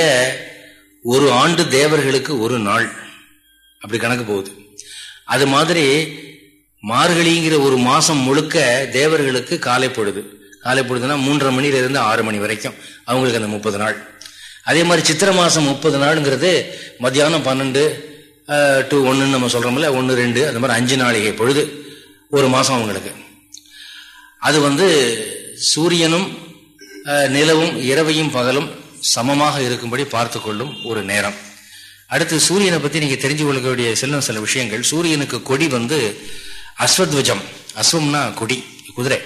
ஒரு ஆண்டு தேவர்களுக்கு ஒரு நாள். அப்படி கணக்கு போகுது. அது மாதிரி மார்கழிங்கிற ஒரு மாசம் முழுக்க தேவர்களுக்கு காலை பொழுது. காலை பொழுதுனா மூன்றரை மணில இருந்து ஆறு மணி வரைக்கும் அவங்களுக்கு அந்த முப்பது நாள். அதே மாதிரி சித்திர மாதம் முப்பது நாளுங்கிறது மத்தியானம் பன்னெண்டு டு ஒன்றுன்னு நம்ம சொல்கிறோம்ல ஒன்று ரெண்டு அந்த மாதிரி அஞ்சு நாளிகை பொழுது ஒரு மாதம் அவங்களுக்கு. அது வந்து சூரியனும் நிலவும் இரவையும் பகலும் சமமாக இருக்கும்படி பார்த்து கொள்ளும் ஒரு நேரம். அடுத்து சூரியனை பற்றி நீங்கள் தெரிஞ்சு கொள்ள வேண்டிய செல்லும் சில விஷயங்கள். சூரியனுக்கு கொடி வந்து அஸ்வத்வஜம். அஸ்வம்னா கொடி குதிரை.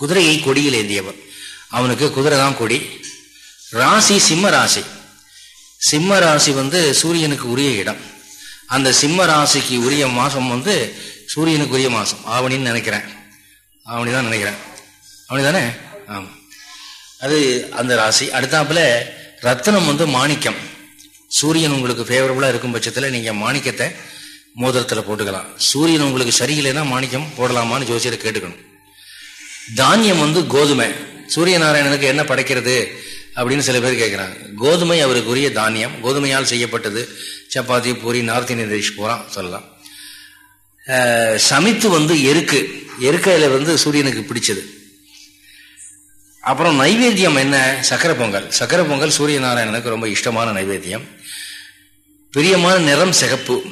குதிரையை கொடியில் ஏந்தியவர். அவனுக்கு குதிரை தான் கொடி. ராசி சிம்ம ராசி. சிம்ம ராசி வந்து சூரியனுக்கு உரிய இடம். அந்த சிம்ம ராசிக்கு உரிய மாதம் வந்து சூரியனுக்கு உரிய மாதம் ஆவணின்னு நினைக்கிறேன். ஆவணி தான் நினைக்கிறேன். ஆவணி தானே ஆமாம் அது அந்த ராசி. அடுத்தாப்புல ரத்தனம் வந்து மாணிக்கம். சூரியன் உங்களுக்கு ஃபேவரபுளாக இருக்கும் பட்சத்தில் நீங்கள் மாணிக்கத்தை மோதிரத்தில் போட்டுக்கலாம். சூரியன் உங்களுக்கு சரியில்லைன்னா மாணிக்கம் போடலாமான்னு ஜோசியரை கேட்டுக்கணும். தானியம் வந்து கோதுமை. சூரிய நாராயணனுக்கு என்ன படைக்கிறது? அப்படின்னு சில பேர் கேட்குறாங்க கோதுமை அவருக்குரிய தானியம் கோதுமையால் செய்யப்பட்டது. Chapati puri north Indian dish போகிறான் சொல்லலாம். சமித்து வந்து எருக்கு. எருக்கையில் வந்து சூரியனுக்கு பிடிச்சது. அப்புறம் நைவேத்தியம் என்ன? சக்கரை பொங்கல். சக்கரை பொங்கல் சூரிய நாராயணனுக்கு ரொம்ப இஷ்டமான நைவேத்தியம். பிரியமான நிறம் சிகப்பு.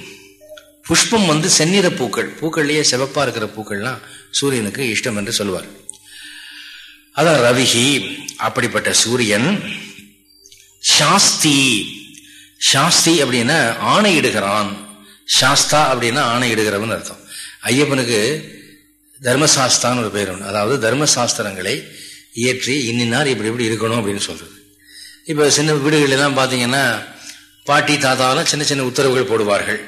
புஷ்பம் வந்து செந்நிற பூக்கள். பூக்கள்லேயே சிவப்பாக இருக்கிற பூக்கள்லாம் சூரியனுக்கு இஷ்டம் என்று சொல்லுவார் அதான் ரவிகி அப்படிப்பட்ட சூரியன். சாஸ்தி. சாஸ்தி அப்படின்னா ஆணையிடுகிறான் சாஸ்தா அப்படின்னா ஆணையிடுகிறவன் அர்த்தம். ஐயப்பனுக்கு தர்மசாஸ்தான்னு ஒரு பேர் ஒன்று அதாவது தர்மசாஸ்திரங்களை இயற்றி இன்னினார் இப்படி இப்படி இருக்கணும் அப்படின்னு சொல்றது. இப்போ சின்ன வீடுகளெல்லாம் பார்த்தீங்கன்னா பாட்டி தாத்தாலாம் சின்ன சின்ன உத்தரவுகள் போடுவார்கள்.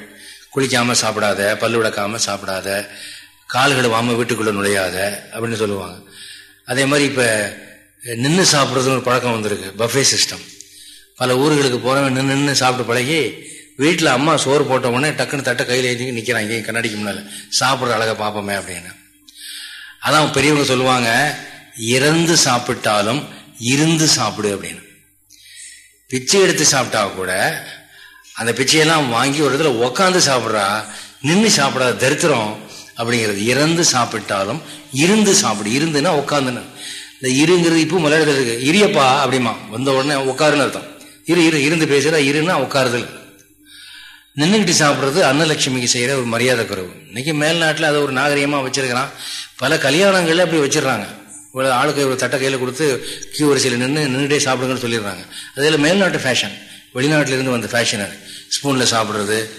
குளிக்காமல் சாப்பிடாத பல்லு விளக்காம சாப்பிடாத கால்களை வாம வீட்டுக்குள்ளே நுழையாத அப்படின்னு சொல்லுவாங்க. அதே மாதிரி இப்போ நின்று சாப்பிட்றதுன்னு ஒரு பழக்கம் வந்திருக்கு பஃபே சிஸ்டம் பல ஊர்களுக்கு போகிறவங்க நின்று நின்று சாப்பிட்டு பழகி வீட்டில் அம்மா சோறு போட்ட உடனே டக்குன்னு தட்டை கையில் எழுதி நிற்கிறாங்க கண்ணாடிக்கு முன்னால் சாப்பிட்ற அழகை பார்ப்போமே அப்படின்னு. அதான் பெரியவங்க சொல்லுவாங்க இறந்து சாப்பிட்டாலும் இருந்து சாப்பிடு அப்படின்னு. பிச்சை எடுத்து சாப்பிட்டா கூட அந்த பிச்சையெல்லாம் வாங்கி ஒரு இடத்துல உக்காந்து சாப்பிட்றா நின்று சாப்பிடாத தரித்திரம் அப்படிங்கிறது. இறந்து சாப்பிட்டாலும் இருந்து சாப்பிடு இருந்துன்னா உட்காந்துன்னு இந்த இருங்கிறது இப்போ மலையாளத்தில் இருக்கு. இரியப்பா அப்படிமா. வந்த உடனே உட்காருன்னு அர்த்தம். இரு இரு இருந்து பேசுகிறா இருன்னா உட்காருதல். நின்றுக்கிட்டு சாப்பிட்றது அன்னலட்சுமிக்கு செய்கிற ஒரு மரியாதை குறைவு. இன்னைக்கு மேல்நாட்டில் அதை ஒரு நாகரிகமாக வச்சிருக்கிறான். பல கல்யாணங்களில் அப்படி வச்சிடறாங்க. ஒரு ஆளுக்கு ஒரு தட்டை கையில் கொடுத்து கியூ வரிசையில் நின்று நின்றுட்டே சாப்பிடுங்கன்னு சொல்லிடுறாங்க. அதில் மேல்நாட்டு ஃபேஷன் வெளிநாட்டிலிருந்து வந்த ஃபேஷன் அது. ஸ்பூனில் சாப்பிட்றது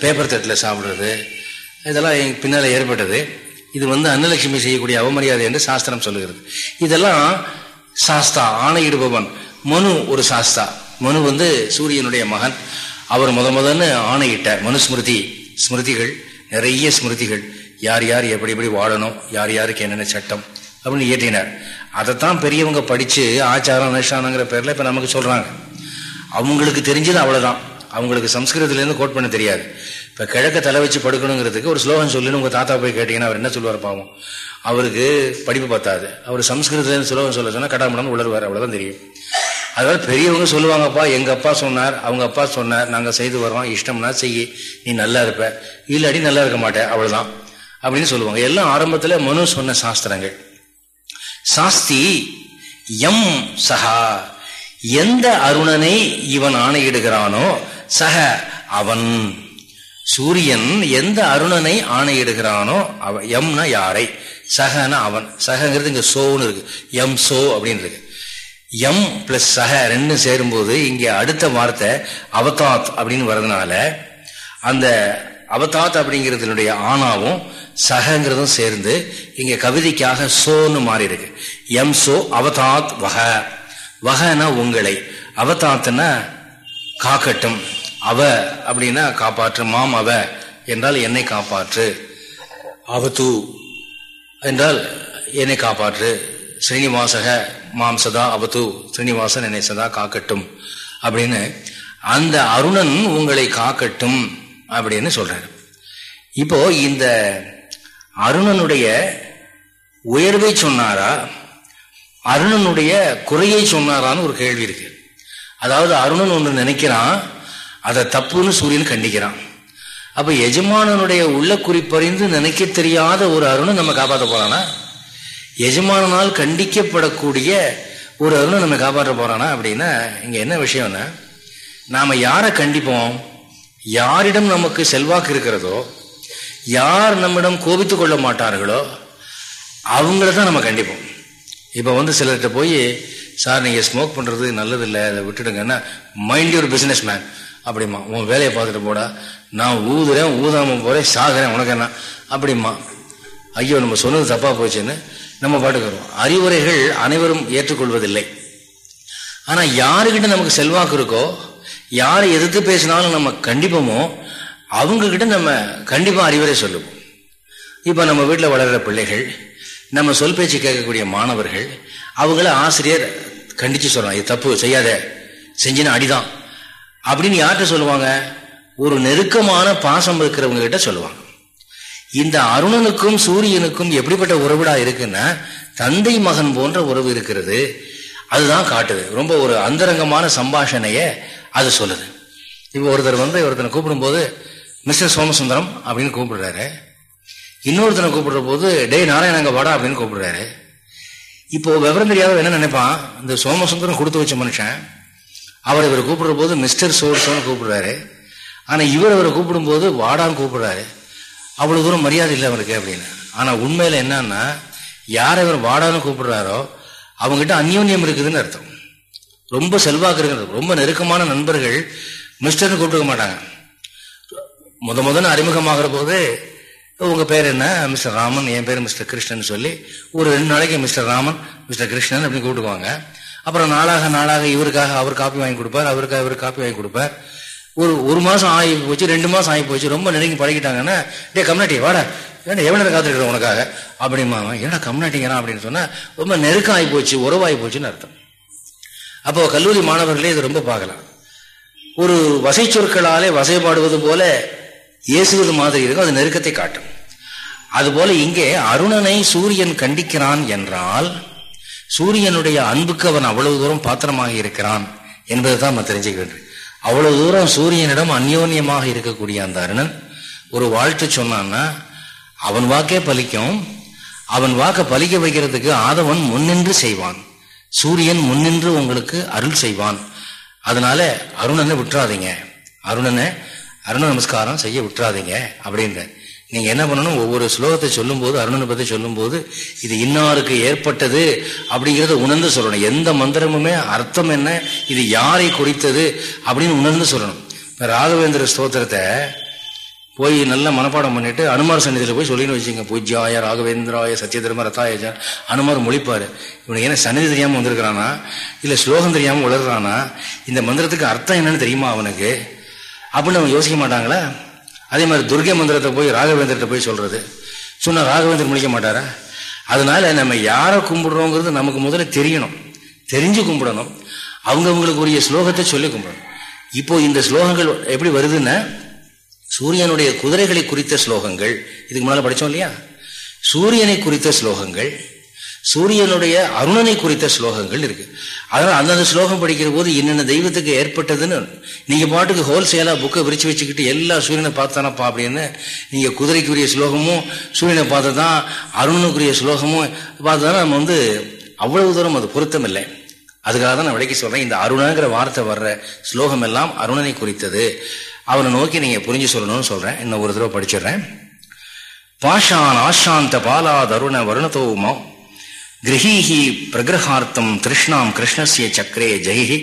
பேப்பர் தட்டில் சாப்பிட்றது இதெல்லாம் பின்னால் ஏற்பட்டது. இது வந்து அன்னலட்சுமி செய்யக்கூடிய அவமரியாதை என்று சாஸ்திரம் சொல்லுகிறது. இதெல்லாம் சாஸ்தா ஆணையிடுபவன். மனு ஒரு சாஸ்தா. மனு வந்து சூரியனுடைய மகன். அவர் முத முதன்னு ஆணையிட்டார் மனுஸ்மிருதி ஸ்மிருதிகள் நிறைய ஸ்மிருதிகள். யார் யார் எப்படி எப்படி வாழணும் யார் யாருக்கு என்னென்ன சட்டம் அப்படின்னு இயற்றினார். அதைத்தான் பெரியவங்க படித்து ஆச்சாரம் அனுஷ்டானங்கிற பேரில் இப்போ நமக்கு சொல்கிறாங்க அவங்களுக்கு தெரிஞ்சது அவ்வளோதான் அவங்களுக்கு சம்ஸ்கிருதத்துலேருந்து கோட் பண்ண தெரியாது. இப்போ கிழக்க தலை வச்சு படுக்கணுங்கிறதுக்கு ஒரு ஸ்லோகம் சொல்லுன்னு உங்கள் தாத்தா போய் கேட்டீங்கன்னா அவர் என்ன சொல்லுவார் பாவம்? அவருக்கு படிப்பு பத்தாது. அவர் சம்ஸ்கிருதத்தில் ஸ்லோகம் சொல்ல சொன்னால் கடாமடம் உளருவார் அவ்வளோதான் தெரியும். அதனால பெரியவங்க சொல்லுவாங்கப்பா எங்கள் அப்பா சொன்னார் அவங்க அப்பா சொன்னார் நாங்கள் செய்து வரோம் இஷ்டம்னா செய்ய நீ நல்லா இருப்ப. இல்லாடி நல்லா இருக்க மாட்டேன் அவ்வளோதான் அப்படின்னு சொல்லுவாங்க. எல்லாம் ஆரம்பத்தில் மனு சொன்ன சாஸ்திரங்கள். சாஸ்தி எம் சஹா எந்த அருணனை இவன் ஆணையிடுகிறானோ சக அவன். சூரியன் எந்த அருணனை ஆணையிடுகிறானோ அவ எம்னா யாரை? சகன அவன். சகங்கிறது இங்க சோன்னு இருக்கு. எம் சோ அப்படின்னு இருக்கு. எம் பிளஸ் சக ரெண்டு சேரும்போது இங்கே அடுத்த வார்த்தை அவதாத் அப்படின்னு வர்றதுனால அந்த அவதாத் அப்படிங்கிறதுனுடைய ஆனாவும் சகங்கிறதும் சேர்ந்து இங்க கவிதைக்காக சோன்னு மாறி இருக்கு. எம் சோ அவதாத் வக. வகனா உங்களை. அவதாத்னா காக்கட்டும். அவ அப்படின்னா காப்பாற்று மாம் அவ என்றால் என்னை காப்பாற்று. அவத்து என்றால் என்னை காப்பாற்று. ஸ்ரீனிவாசக மாம் சதா அவத்து ஸ்ரீனிவாசன் என்னை சதா காக்கட்டும் அப்படின்னு அந்த அருணன் உங்களை காக்கட்டும் அப்படின்னு சொல்றாரு. இப்போ இந்த அருணனுடைய உயர்வை சொன்னாரா? அருணனுடைய குறையை சொன்னாரான்னு ஒரு கேள்வி இருக்கு. அதாவது அருணன் ஒன்று நினைக்கிறான் அதை தப்புன்னு சூரியன் கண்டிக்கிறான். அப்ப எஜமானனுடைய உள்ள குறிப்பறிந்து நினைக்க தெரியாத ஒரு அருணை நம்ம காப்பாற்ற போறானா? எஜமானனால் கண்டிக்கப்படக்கூடிய ஒரு அருணை நம்ம காப்பாற்ற போறானா அப்படின்னா இங்க என்ன விஷயம்னா நாம யாரை கண்டிப்போம்? யாரிடம் நமக்கு செல்வாக்கு இருக்கிறதோ யார் நம்மிடம் கோபித்து கொள்ள மாட்டார்களோ அவங்கள தான் நம்ம கண்டிப்போம். இப்போ வந்து சிலர்கிட்ட போய் சார் நீங்கள் ஸ்மோக் பண்ணுறது நல்லதில்லை அதை விட்டுடுங்கன்னா மைண்ட் யூர் பிஸ்னஸ் மேன் அப்படிமா உன் வேலையை பார்த்துட்டு போடா. நான் ஊதுறேன் ஊதாமல் போகிறேன் சாகிறேன் உனக்கு என்ன? அப்படிமா ஐயோ நம்ம சொன்னது தப்பாக போச்சுன்னு நம்ம பாட்டுக்கிறோம் அறிவுரைகள் அனைவரும் ஏற்றுக்கொள்வதில்லை. ஆனால் யாருக்கிட்ட நமக்கு செல்வாக்கு இருக்கோ யாரை எதிர்த்து பேசினாலும் நம்ம கண்டிப்போமோ அவங்க கிட்ட நம்ம கண்டிப்பாக அறிவுரை சொல்லுவோம். இப்போ நம்ம வீட்டில் வளர்கிற பிள்ளைகள் நம்ம சொல் பேச்சு கேட்கக்கூடிய மாணவர்கள் அவங்கள ஆசிரியர் கண்டிச்சு சொல்லலாம். இது தப்பு செய்யாத. செஞ்சினா அடிதான். அப்படின்னு யார்கிட்ட சொல்லுவாங்க? ஒரு நெருக்கமான பாசம் இருக்கிறவங்க கிட்ட சொல்லுவாங்க. இந்த அருணனுக்கும் சூரியனுக்கும் எப்படிப்பட்ட உறவுடா இருக்குன்னா தந்தை மகன் போன்ற உறவு இருக்கிறது. அதுதான் காட்டுது. ரொம்ப ஒரு அந்தரங்கமான சம்பாஷணைய அது சொல்லுது. இப்போ ஒருத்தர் வந்து ஒருத்தனை கூப்பிடும்போது மிஸ்டர் சோமசுந்தரம் அப்படின்னு கூப்பிடுறாரு. இன்னொருத்தனை கூப்பிடுற போது டே நாராயணங்க வாடா அப்படின்னு கூப்பிடுறாரு. இப்போ விவரம் தெரியாத என்ன நினைப்பான்? இந்த சோமசுந்தரம் கொடுத்து வச்ச மனுஷன் அவர் இவரை கூப்பிடுற போது மிஸ்டர் சோர்சோன்னு கூப்பிடுறாரு. ஆனா இவர் அவரை கூப்பிடும்போது வாடான்னு கூப்பிடுறாரு. அவ்வளவு தூரம் மரியாதை இல்லை அவருக்கு அப்படின்னு. ஆனா உண்மையில என்னன்னா யார் இவர் வாடான்னு கூப்பிடுறாரோ அவங்ககிட்ட அந்யோன்யம் இருக்குதுன்னு அர்த்தம். ரொம்ப செல்வாக்கு இருக்கிறது ரொம்ப நெருக்கமான நண்பர்கள் மிஸ்டர்னு கூப்பிட்டுக்க மாட்டாங்க. முத முதன்னு அறிமுகமாகிற போது உங்க பேர் என்ன? மிஸ்டர் ராமன் என் பேர் மிஸ்டர் கிருஷ்ணன் சொல்லி ஒரு ரெண்டு நாளைக்கு மிஸ்டர் ராமன் மிஸ்டர் கிருஷ்ணன் அப்படின்னு கூப்பிட்டுக்குவாங்க. அப்புறம் நாளாக நாளாக இவருக்காக அவர் காப்பி வாங்கி கொடுப்பார் அவருக்காக இவர் காப்பி வாங்கி கொடுப்பார். ஒரு ஒரு மாதம் ஆகி போச்சு ரெண்டு மாதம் ஆகி போச்சு ரொம்ப நெருங்கி பழகிட்டாங்கன்னா டே கம்னாட்டி வாடா ஏன்னா எவ்வளோ காத்துருக்குற உனக்காக? அப்படிமா என்னடா கம்னாட்டிங்கிறான் அப்படின்னு சொன்னால் ரொம்ப நெருக்கம் ஆகி போச்சு உறவாகி போச்சுன்னு அர்த்தம். அப்போ கல்லூரி மாணவர்களே இது ரொம்ப பார்க்கலாம். ஒரு வசை சொற்களாலே வசைப்பாடுவது போல இயேசுவது மாதிரி இருக்கும் அது நெருக்கத்தை காட்டும். அதுபோல இங்கே அருணனை சூரியன் கண்டிக்கிறான் என்றால் சூரியனுடைய அன்புக்கு அவன் அவ்வளவு தூரம் பாத்திரமாக இருக்கிறான் என்பதை தான் நம்ம தெரிஞ்சுக்க வேண்டும் அவ்வளவு தூரம் சூரியனிடம் அந்யோன்யமாக இருக்கக்கூடிய அந்த அருணன் ஒரு வாழ்த்து சொன்னான்னா அவன் வாக்கே பலிக்கும். அவன் வாக்க பலிக்க வைக்கிறதுக்கு ஆதவன் முன்னின்று செய்வான். சூரியன் முன்னின்று உங்களுக்கு அருள் செய்வான். அதனால அருணனை விட்டுறாதீங்க. அருணனை அருண நமஸ்காரம் செய்ய விட்டுறாதீங்க அப்படின்ற நீங்க என்ன பண்ணணும்? ஒவ்வொரு ஸ்லோகத்தை சொல்லும் போது அருணனை பத்தி சொல்லும் போது இது இன்னாருக்கு ஏற்பட்டது அப்படிங்கிறத உணர்ந்து சொல்லணும். எந்த மந்திரமுமே அர்த்தம் என்ன? இது யாரை குறித்தது அப்படின்னு உணர்ந்து சொல்லணும். ராகவேந்திர ஸ்தோத்திரத்தை போய் நல்ல மனப்பாடம் பண்ணிட்டு அனுமார் சன்னிதியில் போய் சொல்லின்னு வச்சுங்க பூஜ்யாய ராகவேந்திராய சத்யதர்ம ரத்தாய அனுமார் மொழிப்பாரு. இவனுக்கு என்ன சன்னிதி தெரியாம வந்திருக்கிறானா? இல்ல ஸ்லோகம் தெரியாம உளர்றானா? இந்த மந்திரத்துக்கு அர்த்தம் என்னன்னு தெரியுமா அவனுக்கு? அப்படின்னு அவன் யோசிக்க மாட்டாங்களா? அதே மாதிரி துர்கை மந்திரத்தை போய் ராகவேந்திரத்தை போய் சொல்றது. சொன்னால் ராகவேந்திரன் முடிக்க மாட்டாரா? அதனால நம்ம யாரை கும்பிடுறோங்கிறது நமக்கு முதல்ல தெரியணும். தெரிஞ்சு கும்பிடணும். அவங்கவுங்களுக்கு உரிய ஸ்லோகத்தை சொல்லி கும்பிடணும். இப்போ இந்த ஸ்லோகங்கள் எப்படி வருதுன்னா சூரியனுடைய குதிரைகளை குறித்த ஸ்லோகங்கள். இதுக்கு முன்னால் படித்தோம் இல்லையா? சூரியனை குறித்த ஸ்லோகங்கள். சூரியனுடைய அருணனை குறித்த ஸ்லோகங்கள் இருக்கு. அதனால் அந்தந்த ஸ்லோகம் படிக்கிற போது என்னென்ன தெய்வத்துக்கு ஏற்பட்டதுன்னு நீங்க பாட்டுக்கு ஹோல்சேலா புக்கை விரிச்சு வச்சுக்கிட்டு எல்லா சூரியனை பார்த்தானப்பா அப்படின்னு நீங்க குதிரைக்குரிய ஸ்லோகமும் சூரியனை பார்த்து தான் அருணனுக்குரிய ஸ்லோகமும் பார்த்து நம்ம வந்து அவ்வளவு தூரம் அது பொருத்தம் இல்லை அதுக்காக தான் நான் விளக்கி சொல்றேன் இந்த அருணங்கிற வார்த்தை வர்ற ஸ்லோகம் எல்லாம் அருணனை குறித்தது. அவனை நோக்கி நீங்க புரிஞ்சு சொல்லணும்னு சொல்றேன். இன்னும் ஒரு தடவை படிச்சிடுறேன். பாஷான் ஆஷாந்த பாலா தருண வருணதோமோ கிரகீஹி பிரகிரகார்த்தம் திருஷ்ணாம் கிருஷ்ணசிய சக்கரே ஜெயி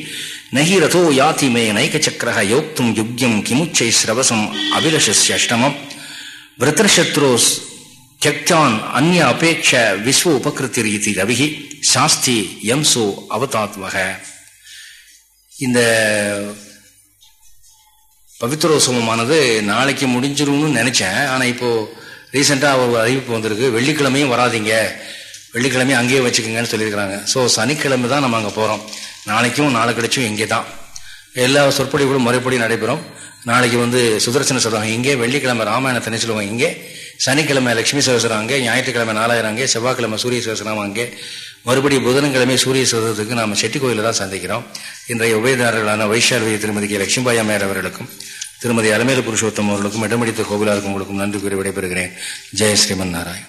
நகி ரதோ யாதி மே நைக சக்கர யோக்தும் யுக்யம் கிமுச்சை ஸ்ரவசம் அபிலஷஸ்ய அஷ்டமம். விரதர்ஷத்ரோஸ் தியக்தான் அந்நிய அபேட்ச விஸ்வ உபகிருத்தி ரீதி ரவிகி சாஸ்தி யம்சோ அவதாத்வக இந்த பவித்ரோத்சவமானது நாளைக்கு முடிஞ்சிரும்னு நினைச்சேன். ஆனால் இப்போ ரீசெண்டாக ஒரு அறிவிப்பு வந்திருக்கு. வெள்ளிக்கிழமையும் வராதிங்க. வெள்ளிக்கிழமை அங்கேயே வச்சுக்கோங்கன்னு சொல்லியிருக்கிறாங்க. ஸோ சனிக்கிழமை தான் நம்ம அங்கே போகிறோம் நாளைக்கும் நாளை கழிச்சும் இங்கே தான். எல்லா சொற்பொழிவுகளும் முறைப்படி நடைபெறும். நாளைக்கு வந்து சுதர்சன சொல்லுவாங்க இங்கே வெள்ளிக்கிழமை ராமாயண தனி இங்கே. சனிக்கிழமை லட்சுமி சகசரம் அங்கே ஞாயிற்றுக்கிழமை நாலாயிரம் அங்கே செவ்வாய்க்கிழமை சூரிய சகசரம் அங்கே. மறுபடியும் புதன்கிழமை சூரிய சதத்துக்கு நாம் செட்டி கோயிலில் தான் சந்திக்கிறோம். இன்றைய உபயதாரர்களான வைஷால்வி திருமதி கே. லட்சுமிபாய் அம்மையார் அவர்களுக்கும் திருமதி அலமேல புருஷோத்தம் அவர்களுக்கும் இடமடித்த கோவிலாருக்கும் உங்களுக்கும் நன்றி கூறி விடைபெறுகிறேன். ஜெய ஸ்ரீமன் நாராயண்.